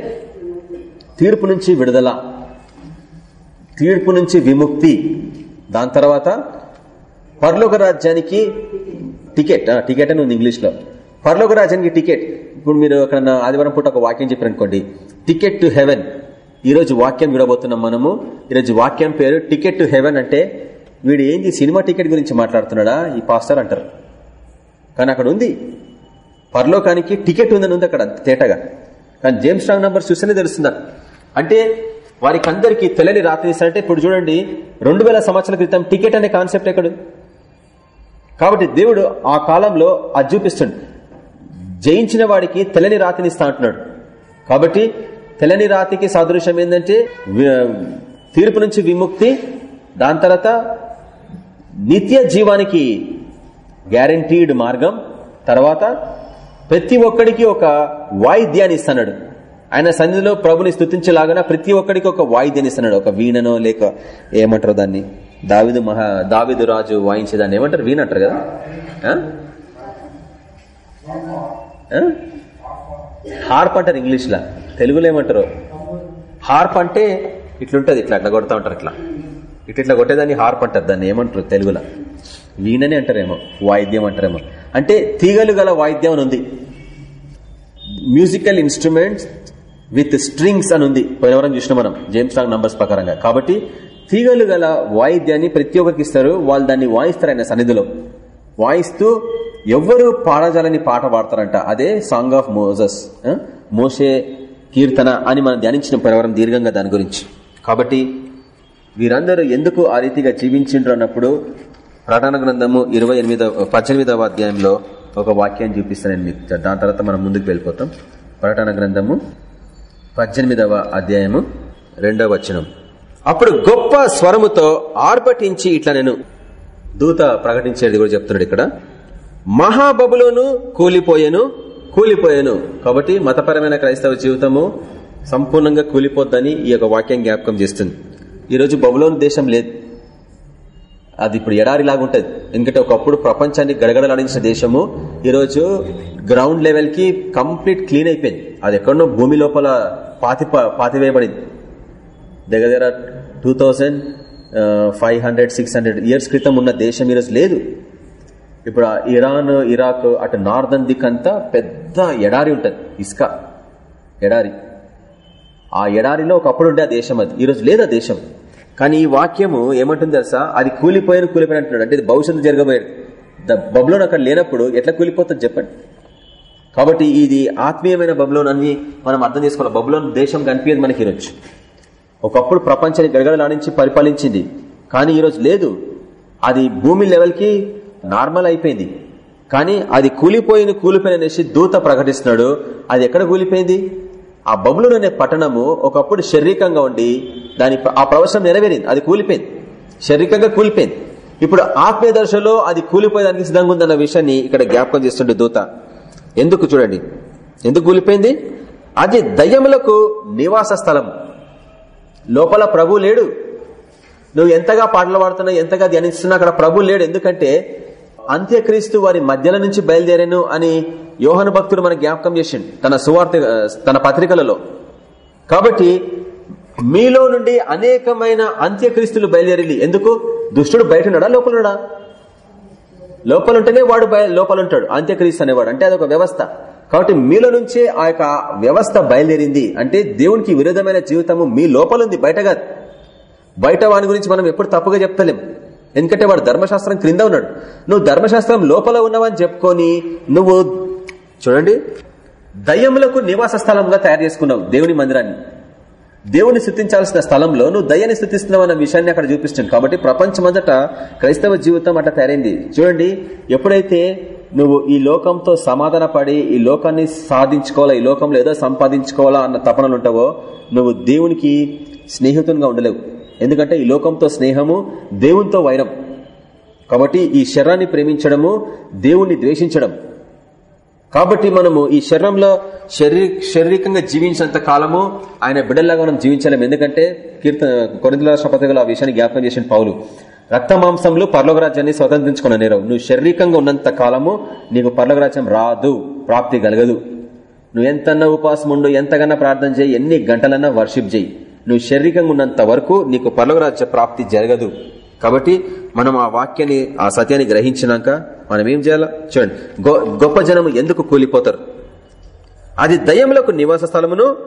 తీర్పు నుంచి విడుదల తీర్పు నుంచి విముక్తి. దాని తర్వాత పర్లోక రాజ్యానికి టికెట్ టికెట్ అని ఉంది ఇంగ్లీష్లో. పర్లోక రాజ్యానికి టికెట్. ఇప్పుడు మీరు ఎక్కడన్నా ఆదివారం పూట ఒక వాక్యం చెప్పారనుకోండి. Ticket to heaven. ఈరోజు వాక్యం విడబోతున్నాం మనము. ఈరోజు వాక్యం పేరు టికెట్ టు హెవెన్ అంటే వీడు ఏంది సినిమా టికెట్ గురించి మాట్లాడుతున్నాడా? ఈ పాస్టర్ అంటారు. కానీ అక్కడ ఉంది. పరలోకానికి టికెట్ ఉందని ఉంది అక్కడ తేటగా. కానీ జేమ్స్ స్ట్రాంగ్ నంబర్ చూస్తేనే తెలుస్తున్నారు అంటే వారికి అందరికీ తెల్లని రాత్రి ఇస్తారంటే ఇప్పుడు చూడండి రెండు సంవత్సరాల క్రితం టికెట్ అనే కాన్సెప్ట్ ఎక్కడు? కాబట్టి దేవుడు ఆ కాలంలో అది చూపిస్తుంది జయించిన వాడికి తెల్లని రాతిని ఇస్తా అంటున్నాడు. కాబట్టి తెల్లని రాతికి సాదృశ్యం ఏంటంటే తీర్పు నుంచి విముక్తి దాని తర్వాత నిత్య జీవానికి గ్యారంటీడ్ మార్గం. తర్వాత ప్రతి ఒక్కడికి ఒక వాయిద్యాన్ని ఇస్తున్నాడు. ఆయన సన్నిధిలో ప్రభుని స్థుతించలాగా ప్రతి ఒక్కడికి ఒక వాయిద్యాన్ని ఇస్తున్నాడు. ఒక వీణనో లేక ఏమంటారు దాన్ని? దావిదు మహా దావిదు రాజు వాయించేదాన్ని ఏమంటారు? వీణ అంటారు కదా? హార్ప్ అంటారు ఇంగ్లీష్ లా తెలుగులో ఏమంటారు? హార్ప్ అంటే ఇట్లుంటది ఇట్లా అట్లా కొడతా ఉంటారు ఇట్లా. ఇట్లా కొట్టేదాన్ని హార్ప్ అంటారు దాన్ని ఏమంటారు తెలుగులో? వీణనే అంటారేమో వాయిద్యం అంటారేమో. అంటే తీగలు గల వాయిద్యం ఉంది. మ్యూజికల్ ఇన్స్ట్రుమెంట్స్ విత్ స్ట్రింగ్స్ అని ఉంది. పోయినవరం చూసిన మనం జేమ్స్ రాంగ్ నంబర్స్ ప్రకారంగా. కాబట్టి తీగలు గల వాయిద్యాన్ని ప్రతి ఒక్కరికి ఇస్తారు వాళ్ళు దాన్ని వాయిస్తారు ఆయన సన్నిధిలో. వాయిస్తూ ఎవ్వరు పాడజాలని పాట పాడతారంట. అదే సాంగ్ ఆఫ్ మోజస్ మోషే కీర్తన అని మనం ధ్యానించిన పరివారం దీర్ఘంగా దాని గురించి. కాబట్టి వీరందరూ ఎందుకు ఆ రీతిగా జీవించిండ్రు అన్నప్పుడు ప్రకటన గ్రంథము ఇరవై ఎనిమిదవ పద్దెనిమిదవ అధ్యాయంలో ఒక వాక్యాన్ని చూపిస్తాను మీకు. దాని తర్వాత మనం ముందుకు వెళ్ళిపోతాం. ప్రకటన గ్రంథము పద్దెనిమిదవ అధ్యాయము రెండవ వచనం. అప్పుడు గొప్ప స్వరముతో ఆర్భటించి ఇట్లా నేను దూత ప్రకటించేది కూడా చెప్తున్నాడు ఇక్కడ. మహాబబులోను కూలిపోయాను కూలిపోయాను. కాబట్టి మతపరమైన క్రైస్తవ జీవితము సంపూర్ణంగా కూలిపోద్దని ఈ యొక్క వాక్యం జ్ఞాపకం చేస్తుంది. ఈరోజు బబులోని దేశం లేదు. అది ఇప్పుడు ఎడారిలాగా ఉంటుంది ఎందుకంటే ఒకప్పుడు ప్రపంచాన్ని గడగడలాడించిన దేశము ఈరోజు గ్రౌండ్ లెవెల్కి కంప్లీట్ క్లీన్ అయిపోయింది. అది ఎక్కడో భూమి లోపల పాతి పాతివేయబడింది. దగ్గర దగ్గర two thousand five hundred six hundred years క్రితం ఉన్న దేశం ఈరోజు లేదు. ఇప్పుడు ఇరాన్ ఇరాక్ అటు నార్దన్ దిక్ అంతా పెద్ద ఎడారి ఉంటుంది. ఇసుక ఎడారి. ఆ ఎడారిలో ఒకప్పుడు ఉండే ఆ దేశం అది. ఈరోజు లేదు ఆ దేశం. కానీ ఈ వాక్యము ఏమంటుంది తెలుసా? అది కూలిపోయిన కూలిపోయిన అంటున్నాడు. అంటే ఇది భవిష్యత్తు జరగబోయేది బబ్లోన్ అక్కడ లేనప్పుడు ఎట్లా కూలిపోతుంది చెప్పండి. కాబట్టి ఇది ఆత్మీయమైన బబ్లోన్ అని మనం అర్థం చేసుకోవాలి. బబ్లోన్ దేశం కనిపించదు మనకి ఈరోజు. ఒకప్పుడు ప్రపంచాన్ని గడగడలాడించి పరిపాలించింది. కానీ ఈరోజు లేదు. అది భూమి లెవెల్కి నార్మల్ అయిపోయింది. కానీ అది కూలిపోయిన కూలిపోయిన అనేసి దూత ప్రకటిస్తున్నాడు. అది ఎక్కడ కూలిపోయింది? ఆ బబులు అనే పట్టణము ఒకప్పుడు శారీరకంగా ఉండి దాని ఆ ప్రవచనం నెరవేరింది అది కూలిపోయింది. శారీరకంగా కూలిపోయింది. ఇప్పుడు ఆత్మీయ దశలో అది కూలిపోయేదానికి సిద్ధంగా ఉందన్న విషయాన్ని ఇక్కడ జ్ఞాపకం చేస్తుండే దూత. ఎందుకు చూడండి. ఎందుకు కూలిపోయింది? అది దయ్యములకు నివాస స్థలం లోపల ప్రభు లేడు. నువ్వు ఎంతగా పాటలు పాడుతున్నావు ఎంతగా ధ్యానిస్తున్నా అక్కడ ప్రభు లేడు. ఎందుకంటే అంత్యక్రీస్తు వారి మధ్యలో నుంచి బయలుదేరాను అని యోహన భక్తుడు మన జ్ఞాపకం చేసిండు తన సువార్త తన పత్రికలలో. కాబట్టి మీలో నుండి అనేకమైన అంత్యక్రీస్తులు బయలుదేరి ఎందుకు? దుష్టుడు బయట ఉన్నాడా లోపలున్నాడా? లోపల ఉంటేనే వాడు లోపలుంటాడు. అంత్యక్రీస్తు అనేవాడు. అంటే అదొక వ్యవస్థ. కాబట్టి మీలో నుంచే ఆ యొక్క వ్యవస్థ బయలుదేరింది. అంటే దేవునికి విరుద్ధమైన జీవితము మీ లోపలుంది బయట కాదు బయట వాని గురించి మనం ఎప్పుడు తప్పుగా చెప్తలేం. ఎందుకంటే వాడు ధర్మశాస్త్రం క్రింద ఉన్నాడు. నువ్వు ధర్మశాస్త్రం లోపల ఉన్నావని చెప్పుకొని నువ్వు చూడండి. దయ్యములకు నివాస స్థలంగా తయారు చేసుకున్నావు దేవుని మందిరాన్ని. దేవుని స్థుతించాల్సిన స్థలంలో నువ్వు దయ్యాన్ని స్థుతిస్తున్నావు అన్న విషయాన్ని అక్కడ చూపిస్తుంది. కాబట్టి ప్రపంచమంతట క్రైస్తవ జీవితం అట్లా తయారైంది. చూడండి ఎప్పుడైతే నువ్వు ఈ లోకంతో సమాధాన పడి ఈ లోకాన్ని సాధించుకోవాలా ఈ లోకంలో ఏదో సంపాదించుకోవాలా అన్న తపనలు ఉంటావో నువ్వు దేవునికి స్నేహితునిగా ఉండలేవు. ఎందుకంటే ఈ లోకంతో స్నేహము దేవునితో వైరం. కాబట్టి ఈ శరీరాన్ని ప్రేమించడము దేవుణ్ణి ద్వేషించడం. కాబట్టి మనము ఈ శరీరంలో శరీర శారీరకంగా జీవించినంత కాలము ఆయన బిడ్డల్లాగా మనం జీవించలేము ఎందుకంటే కీర్తన కొరిందుల రాష్ట్రపతిగా ఆ విషయాన్ని జ్ఞాపకం చేసిన పౌలు రక్త మాంసంలో పర్లోకరాజ్యాన్ని స్వతంత్రించుకున్న నేరవు. నువ్వు శారీరకంగా ఉన్నంత కాలము నీకు పర్లోకరాజ్యం రాదు ప్రాప్తి కలగదు. నువ్వు ఎంతన్నా ఉపాసం ఉండు ఎంతకన్నా ప్రార్థన చేయి ఎన్ని గంటలన్నా వర్షిప్ చేయి. నువ్వు శారీరకంగా ఉన్నంత వరకు నీకు పర్లోకరాజ్య ప్రాప్తి జరగదు. కాబట్టి మనం ఆ వాక్యాన్ని ఆ సత్యాన్ని గ్రహించినాక మనం ఏం చేయాలా? చూడండి. గొప్ప జనము ఎందుకు కూలిపోతారు? అది దయములకు నివాస స్థలమును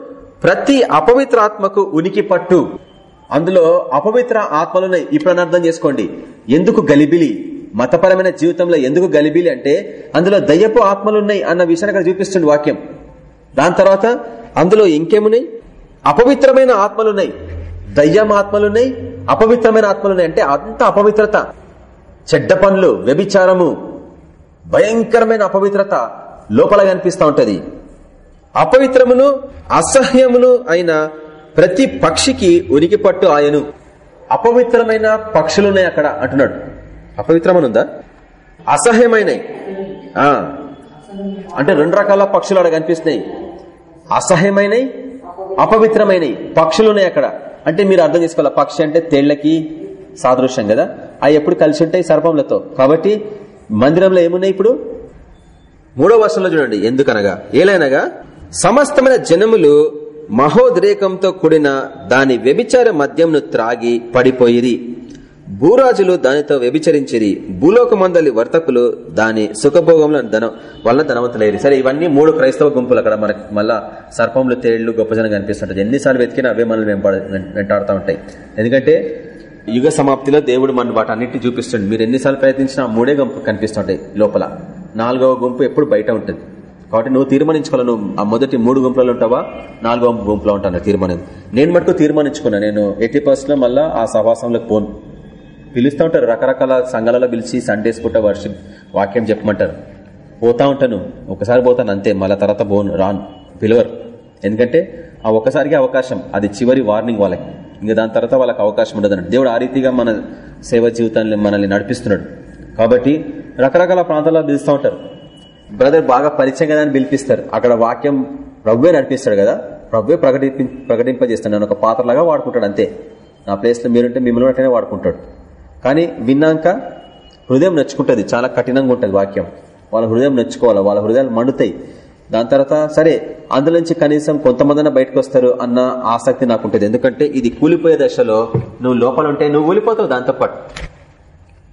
ప్రతి అపవిత్ర ఆత్మకు ఉనికి పట్టు. అందులో అపవిత్ర ఆత్మలను ఇప్పుడు అర్థం చేసుకోండి. ఎందుకు గలిబిలి? మతపరమైన జీవితంలో ఎందుకు గలిబిలి అంటే అందులో దయ్యపు ఆత్మలున్నాయి అన్న విషయాన్ని అక్కడ చూపిస్తుంది వాక్యం. దాని తర్వాత అందులో ఇంకేమున్నాయి? అపవిత్రమైన ఆత్మలున్నాయి దయ్యం ఆత్మలున్నాయి అపవిత్రమైన ఆత్మలు అంటే అంత అపవిత్రత. చెడ్డ పనులు వ్యభిచారము భయంకరమైన అపవిత్రత లోపల కనిపిస్తూ ఉంటది. అపవిత్రమును అసహ్యమును అయిన ప్రతి పక్షికి ఉనికి పట్టు ఆయను. అపవిత్రమైన పక్షులున్నాయి అక్కడ అంటున్నాడు. అపవిత్రమనుందా? అసహ్యమైనవి అంటే రెండు రకాల పక్షులు అక్కడ కనిపిస్తున్నాయి. అసహ్యమైనవి అపవిత్రమైనవి పక్షులున్నాయి అక్కడ. అంటే మీరు అర్థం చేసుకోవాలి. పక్షి అంటే తేళ్ళకి సాదృశ్యం కదా? అవి ఎప్పుడు కలిసి ఉంటాయి? సర్పంలతో కాబట్టి మందిరంలో ఏమున్నాయి ఇప్పుడు? మూడో వర్షంలో చూడండి. ఎందుకనగా? ఏలైనగా సమస్తమైన జనములు మహోద్రేకంతో కూడిన దాని వ్యభిచార మద్యంను త్రాగి పడిపోయిరి. భూరాజులు దానితో వ్యభిచరించిరి భూలోకమందలి వర్తకులు దాని సుఖభోగంలో ధనం వల్ల ధనవంతులేరు సరే ఇవన్నీ మూడు క్రైస్తవ గుంపులు అక్కడ మనకి మళ్ళా సర్పంలు తేళ్ళు గొప్ప జనం కనిపిస్తుంటాయి. ఎన్నిసార్లు వెతికినా అవే మనల్ని వెంటాడుతూ ఉంటాయి. ఎందుకంటే యుగ సమాప్తిలో దేవుడు మన వాటి అన్నింటినీ చూపిస్తుంది మీరు ఎన్నిసార్లు ప్రయత్నించినా మూడే గుంపు కనిపిస్తుంటాయి లోపల. నాలుగవ గుంపు ఎప్పుడు బయట ఉంటుంది. కాబట్టి నువ్వు తీర్మానించుకోవాలి. నువ్వు ఆ మొదటి మూడు గుంపులలో ఉంటావా? నాలుగవ గుంపులో ఉంటాను తీర్మానం. నేను మటుకు తీర్మానించుకున్నా. నేను ఎయిటీ పర్సెంట్ మళ్ళీ ఆ సహవాసంలోకి పోను. పిలుస్తూ ఉంటారు. రకరకాల సంఘాలలో పిలిచి సండేస్ పూట వర్షం వాక్యం చెప్పమంటారు. పోతా ఉంటాను. ఒకసారి పోతాను అంతే. మళ్ళీ తర్వాత పోను రాను పిలవరు. ఎందుకంటే ఆ ఒక్కసారికి అవకాశం. అది చివరి వార్నింగ్ వాళ్ళకి. ఇంకా దాని తర్వాత వాళ్ళకి అవకాశం ఉండదు దేవుడు ఆ రీతిగా మన సేవ జీవితాన్ని మనల్ని నడిపిస్తున్నాడు. కాబట్టి రకరకాల ప్రాంతాల్లో పిలుస్తూ ఉంటారు. బ్రదర్ బాగా పరిచయం కదా అని పిలిపిస్తారు. అక్కడ వాక్యం ప్రవ్వే నడిపిస్తాడు కదా. ప్రవ్వే ప్రకటి ప్రకటింపజేస్తాడు. నన్ను ఒక పాత్రలాగా వాడుకుంటాడు అంతే. నా ప్లేస్లో మీరుంటే మిమ్మల్ని వాడుకుంటాడు. కానీ విన్నాక హృదయం నచ్చుకుంటుంది చాలా కఠినంగా ఉంటుంది వాక్యం. వాళ్ళ హృదయం నచ్చుకోవాలి? వాళ్ళ హృదయాలు మండుతాయి. దాని తర్వాత సరే అందులోంచి కనీసం కొంతమంది బయటకు వస్తారు అన్న ఆసక్తి నాకు ఉంటుంది ఎందుకంటే ఇది కూలిపోయే దశలో నువ్వు లోపల ఉంటే నువ్వు కూలిపోతావు దాంతో పాటు.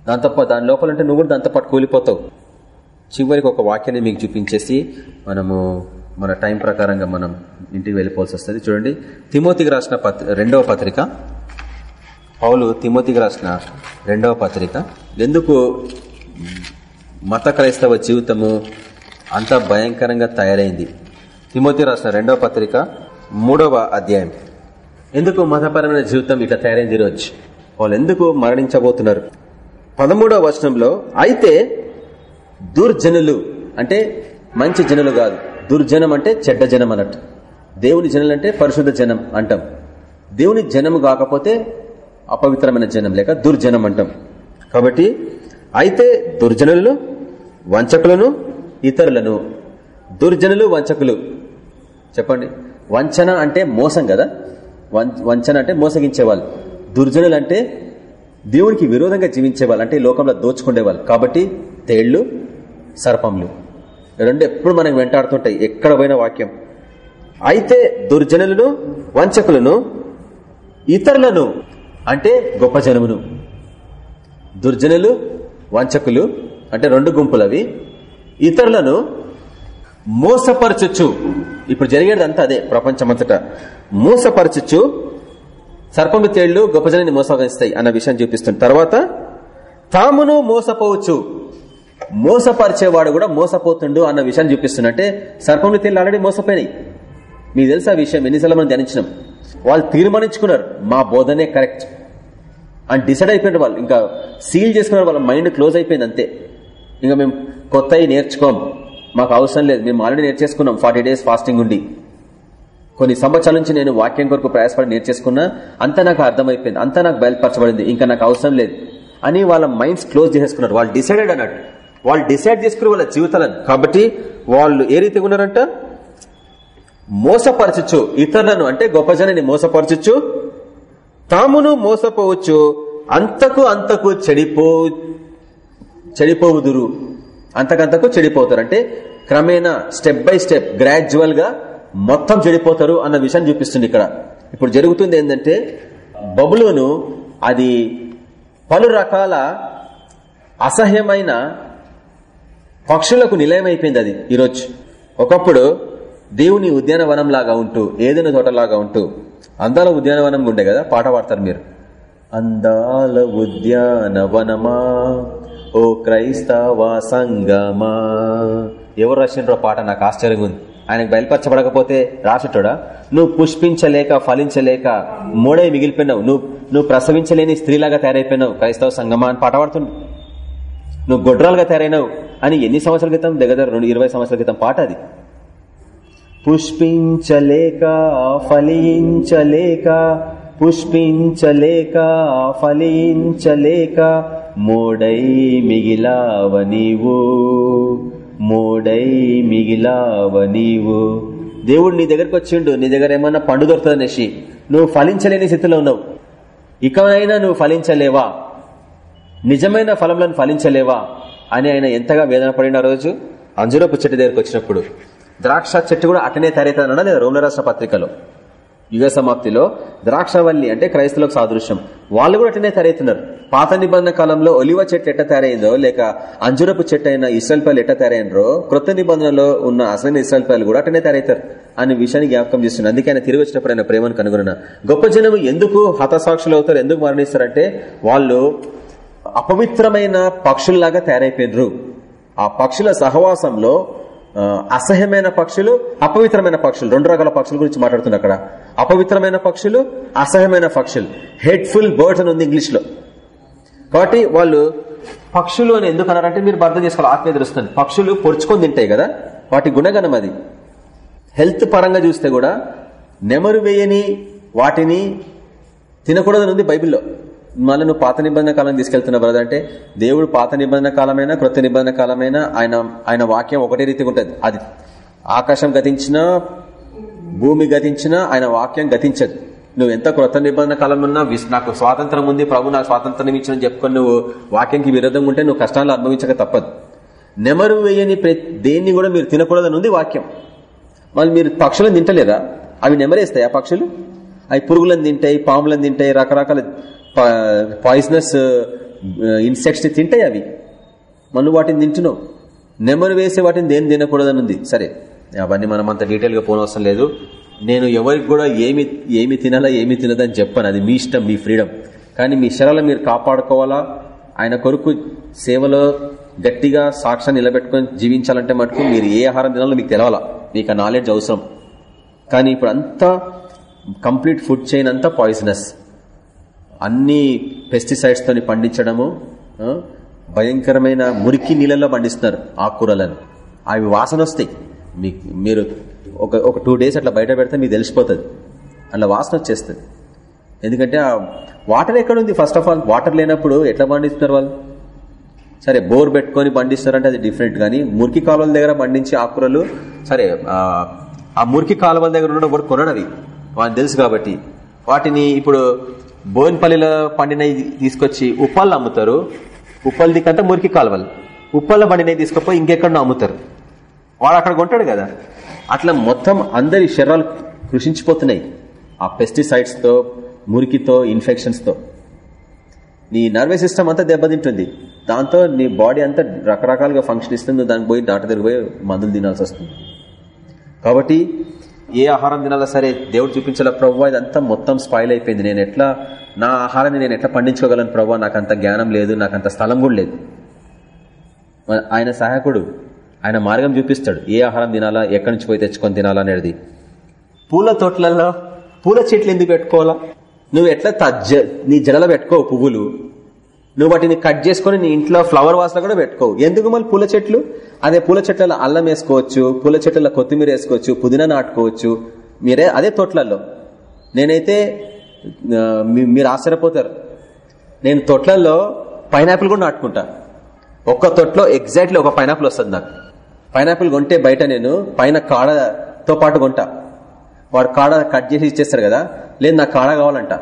దాంతో పాటు దాని లోపల ఉంటే నువ్వు కూడా దాంతో పాటు కూలిపోతావు. చివరికి ఒక వాక్యాన్ని మీకు చూపించేసి మనము మన టైం ప్రకారంగా మనం ఇంటికి వెళ్ళిపోవాల్సి వస్తుంది. చూడండి తిమోతికి రాసిన రెండవ పత్రిక. పౌలు తిమోతికి రాసిన రెండవ పత్రిక. ఎందుకు మత క్రైస్తవ జీవితము అంత భయంకరంగా తయారైంది? తిమోతి రాసిన రెండవ పత్రిక మూడవ అధ్యాయం. ఎందుకు మతపరమైన జీవితం ఇట్లా తయారైంది ఈరోజు? వాళ్ళు ఎందుకు మరణించబోతున్నారు? పదమూడవ వచనంలో అయితే దుర్జనులు అంటే మంచి జనులు కాదు. దుర్జనం అంటే చెడ్డ జనం అన్నట్టు. దేవుని జనులు అంటే పరిశుద్ధ జనం అంటాం. దేవుని జనం కాకపోతే అపవిత్రమైన జనం లేక దుర్జనం అంటాం. కాబట్టి అయితే దుర్జనులను వంచకులను ఇతరులను దుర్జనులు వంచకులు చెప్పండి. వంచన అంటే మోసం కదా? వంచన అంటే మోసగించేవాళ్ళు. దుర్జనులు అంటే దేవునికి విరోధంగా జీవించేవాళ్ళు అంటే లోకంలో దోచుకునేవాళ్ళు కాబట్టి తేళ్ళు సర్పంలు రెండు ఎప్పుడు మనకు వెంటాడుతుంటాయి ఎక్కడ పోయిన వాక్యం. అయితే దుర్జనులను వంచకులను ఇతరులను అంటే గొప్ప జనమును దుర్జనులు వంచకులు అంటే రెండు గుంపులు అవి ఇతరులను మోసపరచచ్చు ఇప్పుడు జరిగేది అంతా అదే ప్రపంచమంతటా. మోసపరచచ్చు సర్పము తేళ్ళు గొప్ప జనాన్ని మోసగిస్తాయి అన్న విషయం చూపిస్తుంది. తర్వాత తామును మోసపోవచ్చు. మోసపరిచేవాడు కూడా మోసపోతుండు అన్న విషయాన్ని చూపిస్తున్నట్టే సర్పములు తేళ్ళు ఆల్రెడీ మోసపోయినాయి. మీకు తెలుసా విషయం? ఎన్నిసార్లు మనం ధ్యానించినాం? వాళ్ళు తీర్మానించుకున్నారు. మా బోధనే కరెక్ట్ అని డిసైడ్ అయిపోయిన వాళ్ళు ఇంకా సీల్ చేసుకున్నారు వాళ్ళ మైండ్ క్లోజ్ అయిపోయింది అంతే. ఇంకా మేము కొత్తవి నేర్చుకోం. మాకు అవసరం లేదు మేము ఆల్రెడీ నేర్చేసుకున్నాం. ఫార్టీ డేస్ ఫాస్టింగ్ ఉండి. కొన్ని సంవత్సరాల నుంచి నేను వాక్యం కొరకు ప్రయాసపడి నేర్చేసుకున్నా అంతా నాకు అర్థమైపోయింది అంతా నాకు బయలుపరచబడింది. ఇంకా నాకు అవసరం లేదు. అని వాళ్ళ మైండ్స్ క్లోజ్ చేసేసుకున్నారు. వాళ్ళు డిసైడెడ్ అన్నట్టు. వాళ్ళు డిసైడ్ చేసుకుని వాళ్ళ జీవితాలను. కాబట్టి వాళ్ళు ఏ రీతిగా ఉన్నారంట? మోసపరచచ్చు ఇతరులను అంటే గొప్ప జనాన్ని మోసపరచచ్చు తామును మోసపోవచ్చు అంతకు అంతకు చెడిపో చెడిపోవుదురు. అంతకంతకు చెడిపోతారు. అంటే క్రమేణా స్టెప్ బై స్టెప్ గ్రాడ్యువల్గా మొత్తం చెడిపోతారు అన్న విషయాన్ని చూపిస్తుంది ఇక్కడ. ఇప్పుడు జరుగుతుంది ఏంటంటే బబులోను అది పలు రకాల అసహ్యమైన పక్షులకు నిలయమైపోయింది అది ఈరోజు. ఒకప్పుడు దేవుని ఉద్యానవనం లాగా ఉంటూ ఏదైనా తోటలాగా ఉంటూ అందాల ఉద్యానవనం ఉండే కదా పాట పాడతారు మీరు. అందాల ఉద్యానవనమా? ఓ క్రైస్తవ సంగమా? ఎవరు రాసినారో పాట? నాకు ఆశ్చర్యంగా ఉంది. ఆయనకు బయలుపరచబడకపోతే రాసేటోడా? నువ్వు పుష్పించలేక ఫలించలేక మూడే మిగిలిపోయినావు. నువ్వు నువ్వు ప్రసవించలేని స్త్రీలాగా తయారైపోయినావు. క్రైస్తవ సంగమా అని పాట పాడుతుంది నువ్వు గొడ్రాలుగా తయారైనావు అని ఎన్ని సంవత్సరాల క్రితం? దగ్గర రెండు ఇరవై సంవత్సరాల క్రితం పాట అది. పుష్పించలేక ఫలించలేక పుష్పించలేక ఫలించలేక మోడై మిగిలావ నీవు మోడై మిగిలావ నీవు. దేవుడు నీ దగ్గరకు వచ్చిండు నీ దగ్గర ఏమన్నా పండు దొరుకుతుంది అనేసి. నువ్వు ఫలించలేని స్థితిలో ఉన్నావు. ఇకనైనా నువ్వు ఫలించలేవా? నిజమైన ఫలంలను ఫలించలేవా? అని ఆయన ఎంతగా వేదన పడిన రోజు? అంజురపు చెట్టు దగ్గరకు వచ్చినప్పుడు. ద్రాక్ష చెట్టు కూడా అటనే తయారైతుందన్నా లేదా రోమల రాష్ట్ర పత్రికలో? యుగ సమాప్తిలో ద్రాక్షవల్లి అంటే క్రైస్తవులకు సాదృశ్యం. వాళ్ళు కూడా అటనే తయారైతున్నారు. పాత నిబంధన కాలంలో ఒలివ చెట్టు ఎట్ట తయారైందో లేక అంజురపు చెట్టు అయిన ఇస్రాయల్ ఎట్ట తయారైనరో క్రొత్త నిబంధనలో ఉన్న అసలైన ఇస్రాయల్ కూడా అటనే తయారైతారు అనే విషయాన్ని జ్ఞాపకం చేస్తున్నారు. అందుకే ఆయన తిరిగి వచ్చినప్పుడు ఆయన ప్రేమను కనుగొన గొప్ప జనం ఎందుకు హతసాక్షులు అవుతారు? ఎందుకు మరణిస్తారంటే వాళ్ళు అపవిత్రమైన పక్షుల్లాగా తయారైపోయినరు. ఆ పక్షుల సహవాసంలో అసహ్యమైన పక్షులు అపవిత్రమైన పక్షులు. రెండు రకాల పక్షుల గురించి మాట్లాడుతున్నా అక్కడ. అపవిత్రమైన పక్షులు అసహ్యమైన పక్షులు. హెడ్ఫుల్ బర్డ్స్ అని ఉంది ఇంగ్లీష్లో కాబట్టి వాళ్ళు పక్షులు అని ఎందుకు అన్నారంటే మీరు అర్థం చేసుకోవాలి. ఆత్మీయ తెలుస్తుంది పక్షులు పొడుచుకొని తింటాయి కదా. వాటి గుణగణం అది. హెల్త్ పరంగా చూస్తే కూడా నెమరు వేయని వాటిని తినకూడదని ఉంది బైబిల్లో. మళ్ళీ నువ్వు పాత నిబంధన కాలం తీసుకెళ్తున్నా బ్రదర్ అంటే దేవుడు పాత నిబంధన కాలమైనా క్రొత్త నిబంధన కాలమైనా ఆయన ఆయన వాక్యం ఒకటే రీతిగా ఉంటుంది. అది ఆకాశం గతించినా భూమి గతించినా ఆయన వాక్యం గతించదు. నువ్వు ఎంత క్రొత్త నిబంధన కాలంలో ఉన్నా నాకు స్వాతంత్రం ఉంది ప్రభు నాకు స్వాతంత్రం ఇచ్చిన చెప్పుకొని నువ్వు వాక్యంకి విరుద్ధంగా ఉంటే నువ్వు కష్టాలు అనుభవించక తప్పదు. నెమరు వేయని ప్రతి- దేన్ని కూడా మీరు తినకూడదని ఉంది వాక్యం. మళ్ళీ మీరు పక్షులను తింటలేదా? అవి నెమరేస్తాయి ఆ పక్షులు? అవి పురుగులను తింటాయి పాములను తింటాయి రకరకాల పాయిజనస్ ఇన్సెక్ట్స్ uh, తింటాయి అవి. మనం వాటిని తింటున్నావు. నెమరు వేసే వాటిని దేని తినకూడదని ఉంది సరే అవన్నీ మనం అంత డీటెయిల్గా పోనవసరం లేదు. నేను ఎవరికి కూడా ఏమి ఏమి తినాలా ఏమి తినదని చెప్పాను. అది మీ ఇష్టం మీ ఫ్రీడమ్ కానీ మీ శరాలను మీరు కాపాడుకోవాలా? ఆయన కొరకు సేవలో గట్టిగా సాక్ష్యం నిలబెట్టుకొని జీవించాలంటే మటుకు మీరు ఏ ఆహారం తినాలో మీకు తెలవాలా? మీకు ఆ నాలెడ్జ్ అవసరం. కానీ ఇప్పుడు అంతా కంప్లీట్ ఫుడ్ చైన్ అంతా పాయిజనస్ అన్ని పెస్టిసైడ్స్ పండించడము భయంకరమైన మురికి నీళ్ళలో పండిస్తున్నారు ఆకుకూరలను అవి వాసన వస్తాయి. మీకు మీరు ఒక ఒక టూ డేస్ అట్లా బయట పెడితే మీకు తెలిసిపోతుంది. అట్లా వాసన వచ్చేస్తుంది. ఎందుకంటే ఆ వాటర్ ఎక్కడుంది ఫస్ట్ ఆఫ్ ఆల్ వాటర్ లేనప్పుడు ఎట్లా పండిస్తున్నారు వాళ్ళు? సరే బోర్ పెట్టుకొని పండిస్తారంటే అది డిఫరెంట్ కానీ మురికి కాలువల దగ్గర పండించే ఆకుకూరలు సరే ఆ, మురికి కాలువల దగ్గర ఉన్న కూడా కొనడవి వాళ్ళని తెలుసు కాబట్టి. వాటిని ఇప్పుడు బోయిన్పల్లిలో పండినవి తీసుకొచ్చి ఉప్పాల్లో అమ్ముతారు. ఉప్పల్ దిక్కంతా మురికి కాలువలు. ఉప్పల్లో పండినవి తీసుకుపోయి ఇంకెక్కడో అమ్ముతారు. వాడు అక్కడ కొంటాడు కదా. అట్లా మొత్తం అందరి శరీరాలు కృషించిపోతున్నాయి. ఆ పెస్టిసైడ్స్తో మురికితో ఇన్ఫెక్షన్స్తో. నీ నర్వస్ సిస్టమ్ అంతా దెబ్బతింటుంది. దాంతో నీ బాడీ అంతా రకరకాలుగా ఫంక్షన్ ఇస్తుంది. దానికి పోయి డాక్టర్ దగ్గర పోయి మందులు తినాల్సి వస్తుంది. కాబట్టి ఏ ఆహారం తినాలా సరే దేవుడు చూపించాల ప్రవ్వా? ఇదంతా మొత్తం స్పాయిల్ అయిపోయింది. నేను ఎట్లా నా ఆహారాన్ని నేను ఎట్లా పండించుకోగలను ప్రవ్వా? నాకు అంత జ్ఞానం లేదు నాకు అంత స్థలం కూడా లేదు. ఆయన సహాయకుడు ఆయన మార్గం చూపిస్తాడు. ఏ ఆహారం తినాలా ఎక్కడి నుంచి పోయి తెచ్చుకొని తినాలా అనేది. పూల తోటలలో పూల చెట్లు ఎందుకు పెట్టుకోవాలా? నువ్వు ఎట్లా త- జ- నీ జడలో పెట్టుకోవు పువ్వులు నువ్వు వాటిని కట్ చేసుకొని నీ ఇంట్లో ఫ్లవర్ వాసన కూడా పెట్టుకోవు. ఎందుకు మళ్ళీ పూల చెట్లు? అదే పూల చెట్లలో అల్లం వేసుకోవచ్చు పూల చెట్లలో కొత్తిమీర వేసుకోవచ్చు పుదీనా నాటుకోవచ్చు. మీరే అదే తోట్లలో. నేనైతే మీ- మీరు ఆశ్చర్యపోతారు. నేను తొట్లలో పైనాపిల్ కూడా నాటుకుంటా. ఒక్క తొట్లో ఎగ్జాక్ట్లీ ఒక పైనాపిల్ వస్తుంది నాకు. పైనాపిల్ కొంటే బయట నేను పైన కాడతో పాటు కొంటా. వాడు కాడ కట్ చేసి ఇచ్చేస్తారు కదా లేదు నాకు కాడ కావాలంట.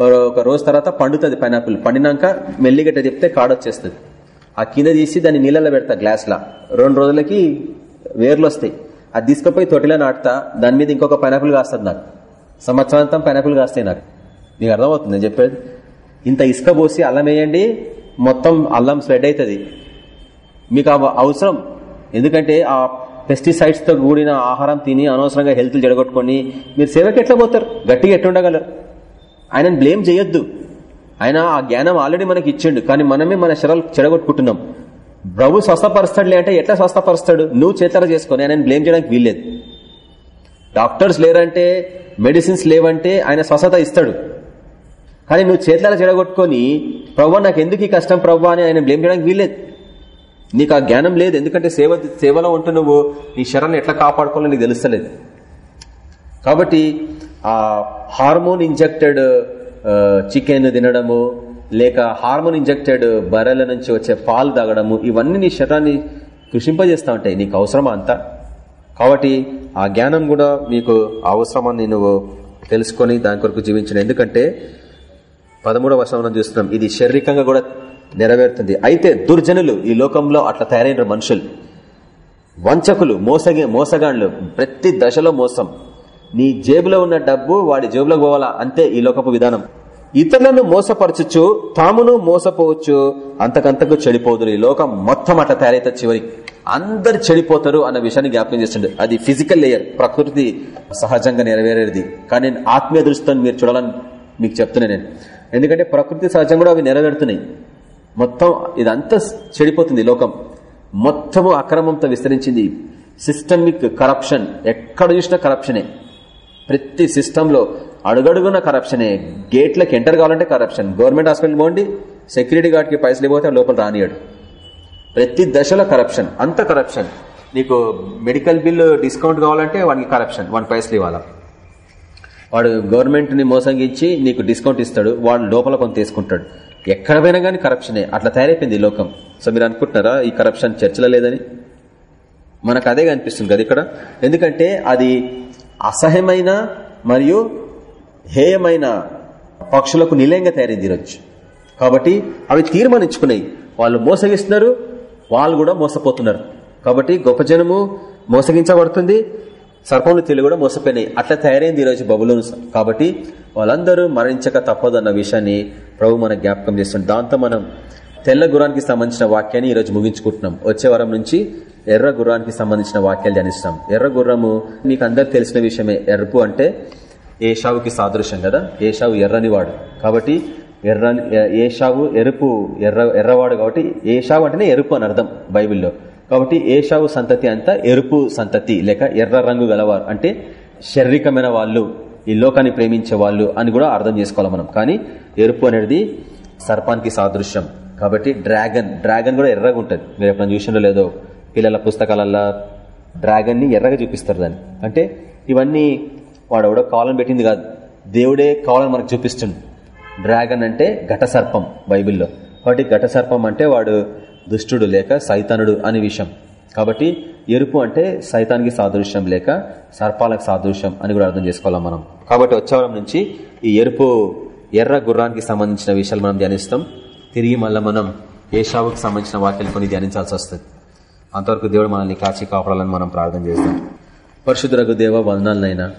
ఒక రోజు తర్వాత పండుతుంది పైనాపిల్. పండినాక మెల్లిగట్ట చెప్తే కాడ వచ్చేస్తుంది ఆ కింద తీసి దాన్ని నీళ్ళలో పెడతా గ్లాస్లా. రెండు రోజులకి వేర్లు వస్తాయి అది తీసుకుపోయి తొట్టిలో నాటుతా. దాని మీద ఇంకొక పైనాపిల్ కాస్తుంది నాకు. సంవత్సరాంతం పైనాపిల్ కాస్తాయి నాకు. నీకు అర్థమవుతుంది నేను చెప్పేది? ఇంత ఇసుక పోసి అల్లం వేయండి మొత్తం అల్లం స్ప్రెడ్ అవుతుంది మీకు అవ- అవసరం. ఎందుకంటే ఆ పెస్టిసైడ్స్తో కూడిన ఆహారం తిని అనవసరంగా హెల్త్ జడగొట్టుకొని మీరు సేవకి ఎట్లా పోతారు? గట్టిగా ఎట్లుండగలరు? ఆయనను బ్లేమ్ చేయొద్దు. ఆయన ఆ జ్ఞానం ఆల్రెడీ మనకి ఇచ్చిండు. కానీ మనమే మన శరాలు చెడగొట్టుకుంటున్నాం. ప్రభు స్వస్థపరుస్తాడులే అంటే ఎట్లా స్వస్థపరుస్తాడు? నువ్వు చేతర చేసుకొని ఆయన బ్లేమ్ చేయడానికి వీల్లేదు. డాక్టర్స్ లేరంటే మెడిసిన్స్ లేవంటే ఆయన స్వస్థత ఇస్తాడు. కానీ నువ్వు చేతుల చెడగొట్టుకొని ప్రభు నాకు ఎందుకు ఈ కష్టం ప్రభు అని ఆయన బ్లేమ్ చేయడానికి వీల్లేదు. నీకు ఆ జ్ఞానం లేదు. ఎందుకంటే సేవ సేవలో ఉంటూ నువ్వు నీ శరణ్ ఎట్లా కాపాడుకోవాలో నీకు తెలుస్తలేదు. కాబట్టి ఆ హార్మోన్ ఇంజెక్టెడ్ చికెన్ తినడము లేక హార్మోన్ ఇంజెక్టెడ్ బర్రెల నుంచి వచ్చే పాలు తాగడము ఇవన్నీ నీ శరీరాన్ని కృషింపజేస్తా ఉంటాయి. నీకు అవసరమా అంతా? కాబట్టి ఆ జ్ఞానం కూడా మీకు అవసరమని నువ్వు తెలుసుకొని దాని కొరకు జీవించడం. ఎందుకంటే పదమూడవ వర్షంలో చూస్తున్నాం ఇది శారీరకంగా కూడా నెరవేరుతుంది. అయితే దుర్జనులు ఈ లోకంలో అట్లా తయారైన మనుషులు. వంచకులు మోసగే మోసగాండ్లు ప్రతి దశలో మోసం. నీ జేబులో ఉన్న డబ్బు వాడి జేబులోకి పోవాలా? అంతే ఈ లోకపు విధానం. ఇతరులను మోసపరచచ్చు తామును మోసపోవచ్చు. అంతకంతకు చెడిపోదురు. ఈ లోకం మొత్తం అట్లా తయారైతే చివరి. అందరు చెడిపోతారు అన్న విషయాన్ని జ్ఞాపకం చేస్తుండే అది ఫిజికల్ లేయర్ ప్రకృతి సహజంగా నెరవేరేది. కానీ ఆత్మీయ దృష్టితో మీరు చూడాలని మీకు చెప్తున్నా నేను. ఎందుకంటే ప్రకృతి సహజంగా కూడా అవి నెరవేరుతున్నాయి. మొత్తం ఇదంతా చెడిపోతుంది లోకం. మొత్తము అక్రమంతో విస్తరించింది. సిస్టమిక్ కరప్షన్ ఎక్కడ చూసినా కరప్షనే ప్రతి సిస్టంలో అడుగడుగున కరప్షనే గేట్లకు ఎంటర్ కావాలంటే కరప్షన్ గవర్నమెంట్ హాస్పిటల్ పోండి సెక్యూరిటీ గార్డ్కి పైసలు ఇవ్వబోతే లోపల రానియాడు. ప్రతి దశలో కరప్షన్ అంత కరప్షన్ నీకు మెడికల్ బిల్లు డిస్కౌంట్ కావాలంటే వాడికి కరప్షన్ వన్ పైసలు ఇవ్వాలా? వాడు గవర్నమెంట్ని మోసంగించి నీకు డిస్కౌంట్ ఇస్తాడు. వాడు లోపల కొంత తీసుకుంటాడు. ఎక్కడ పోయినా కానీ కరప్షనే అట్లా తయారైపోయింది ఈ లోకం. సో మీరు అనుకుంటున్నారా ఈ కరప్షన్ చర్చలో లేదని? మనకు అదే కనిపిస్తుంది కదా ఇక్కడ. ఎందుకంటే అది అసహ్యమైన మరియు హేయమైన పక్షులకు నిలయంగా తయారైంది ఈరోజు. కాబట్టి అవి తీర్మానించుకున్నాయి వాళ్ళు మోసగిస్తున్నారు వాళ్ళు కూడా మోసపోతున్నారు. కాబట్టి గొప్ప జనము మోసగించబడుతుంది సర్పములు తెలుగు కూడా మోసపోయినాయి. అట్లా తయారైంది ఈరోజు బబులోను కాబట్టి వాళ్ళందరూ మరణించక తప్పదు అన్న విషయాన్ని ప్రభు మన జ్ఞాపకం చేస్తుంది దాంతో మనం తెల్ల గురానికి సంబంధించిన వాక్యాన్ని ఈరోజు ముగించుకుంటున్నాం. వచ్చే వారం నుంచి ఎర్ర గుర్రానికి సంబంధించిన వాక్యాలు ధ్యానిస్తాం. ఎర్ర గుర్రము మీకు అందరికి తెలిసిన విషయమే. ఎరుపు అంటే ఏషావుకి సాదృశ్యం కదా? ఏషావు ఎర్రని వాడు కాబట్టి ఎర్ర ఏషావు ఎరుపు ఎర్ర ఎర్రవాడు కాబట్టి ఏషావు అంటేనే ఎరుపు అని అర్థం బైబిల్లో. కాబట్టి ఏషావు సంతతి అంతా ఎరుపు సంతతి లేక ఎర్ర రంగు గలవారు. అంటే శారీరకమైన వాళ్ళు ఈ లోకాన్ని ప్రేమించే వాళ్ళు అని కూడా అర్థం చేసుకోవాలి మనం. కానీ ఎరుపు అనేది సర్పానికి సాదృశ్యం. కాబట్టి డ్రాగన్ డ్రాగన్ కూడా ఎర్రగా ఉంటుంది. మీరు ఎప్పుడైనా చూసినో లేదో? పిల్లల పుస్తకాలల్లో డ్రాగన్ని ఎర్రగా చూపిస్తారు దాన్ని. అంటే ఇవన్నీ వాడు ఎవడో కాలం పెట్టింది కాదు. దేవుడే కావాలని మనకు చూపిస్తుంది డ్రాగన్ అంటే ఘట సర్పం బైబిల్లో. కాబట్టి ఘట సర్పం అంటే వాడు దుష్టుడు లేక సైతానుడు అనే విషయం. కాబట్టి ఎరుపు అంటే సైతానికి సాదృశ్యం లేక సర్పాలకు సాదృశ్యం అని కూడా అర్థం చేసుకోవాలి మనం. కాబట్టి వచ్చేవారం నుంచి ఈ ఎరుపు ఎర్ర గుర్రానికి సంబంధించిన విషయాలు మనం ధ్యానిస్తాం. తిరిగి మళ్ళీ మనం ఏషావుకి సంబంధించిన వాక్యాలు కొన్ని ధ్యానించాల్సి వస్తుంది. అంతవరకు దేవుడు మనల్ని కాచి కాపాడాలని మనం ప్రార్థన చేస్తాం. పరిశుద్ధులకు దేవ వందనాలనైనా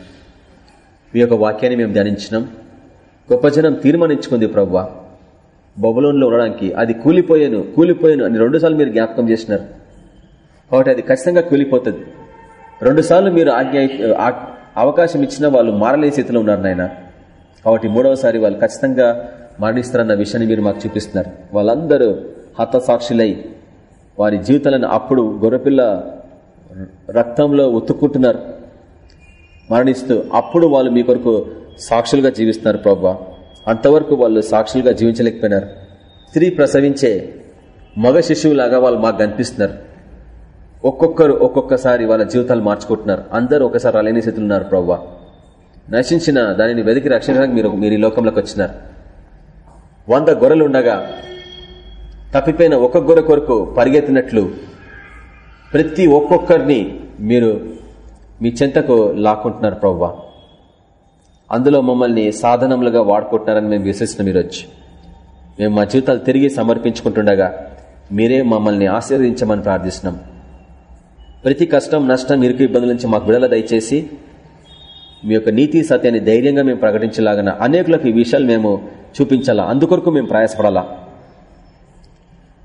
మీ యొక్క వాక్యాన్ని మేము ధ్యానించినాం. గొప్ప జనం తీర్మానించుకుంది ప్రవ్వ. బబులోన్లో ఉండడానికి అది కూలిపోయాను కూలిపోయాను అని రెండుసార్లు మీరు జ్ఞాపకం చేసినారు. కాబట్టి అది ఖచ్చితంగా కూలిపోతుంది. రెండుసార్లు మీరు ఆజ్ఞ అవకాశం ఇచ్చిన వాళ్ళు మారలే స్థితిలో ఉన్నారు నాయన. కాబట్టి మూడవసారి వాళ్ళు ఖచ్చితంగా మరణిస్తారన్న విషయాన్ని మీరు మాకు చూపిస్తున్నారు. వాళ్ళందరూ హతసాక్షులై వారి జీవితాలను అప్పుడు గొర్రెపిల్ల రక్తంలో ఉత్తుకుంటున్నారు మరణిస్తూ అప్పుడు వాళ్ళు మీ కొరకు సాక్షులుగా జీవిస్తున్నారు ప్రభా. అంతవరకు వాళ్ళు సాక్షులుగా జీవించలేకపోయినారు. స్త్రీ ప్రసవించే మగ శిశువులాగా వాళ్ళు మాకు కనిపిస్తున్నారు. ఒక్కొక్కరు ఒక్కొక్కసారి వాళ్ళ జీవితాలు మార్చుకుంటున్నారు. అందరూ ఒకసారి అలేని స్థితిలో ఉన్నారు ప్రవ్వా నశించిన దానిని వెతికి రక్షించడానికి మీరు మీరు ఈ లోకంలోకి వచ్చినారు. వంద గొర్రెలు ఉండగా తప్పిపోయిన ఒక్కొక్క గొర్రె కొరకు పరిగెత్తినట్లు ప్రతి ఒక్కొక్కరిని మీరు మీ చెంతకు లాక్కుంటున్నారు ప్రవ్వా. అందులో మమ్మల్ని సాధనములుగా వాడుకుంటున్నారని మేము విశ్వసిస్తున్నాం మీరు వచ్చి మేము మా జీవితాలు తిరిగి సమర్పించుకుంటుండగా మీరే మమ్మల్ని ఆశీర్వదించమని ప్రార్థిస్తున్నాం. ప్రతి కష్టం నష్టం ఇరుకు ఇబ్బందుల నుంచి మాకు విడుదల దయచేసి మీ యొక్క నీతి సత్యాన్ని ధైర్యంగా మేము ప్రకటించలాగన అనేకులకు ఈ విషయాలు మేము చూపించాలా? అందుకొరకు మేము ప్రయాసపడాలా?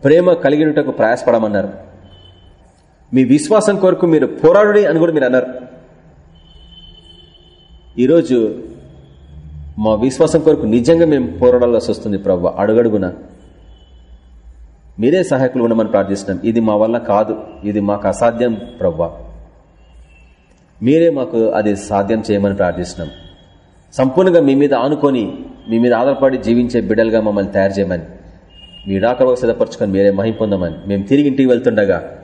ప్రేమ కలిగినటకు ప్రయాసపడమన్నారు. మీ విశ్వాసం కొరకు మీరు పోరాడుడి అని కూడా మీరు అన్నారు. ఈరోజు మా విశ్వాసం కొరకు నిజంగా మేము పోరాడాల్సి వస్తుంది ప్రవ్వ. అడుగడుగున మీరే సహాయకులు ఉండమని ప్రార్థిస్తున్నాం. ఇది మా వల్ల కాదు. ఇది మాకు అసాధ్యం ప్రవ్వ. మీరే మాకు అది సాధ్యం చేయమని ప్రార్థిస్తున్నాం. సంపూర్ణంగా మీ మీద ఆనుకొని మీ మీద ఆధారపడి జీవించే బిడ్డలుగా మమ్మల్ని తయారు చేయమని. మీ డాకరకు సిద్ధపరచుకొని మీరే మహిపొందమని మేము తిరిగి ఇంటికి వెళ్తుండగా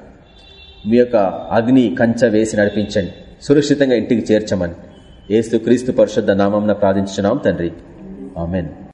మీ యొక్క అగ్ని కంచ వేసి నడిపించండి. సురక్షితంగా ఇంటికి చేర్చమని. ఏసు క్రీస్తు పరిశుద్ధ నామం ప్రార్థించున్నాం తండ్రి. ఆమెన్.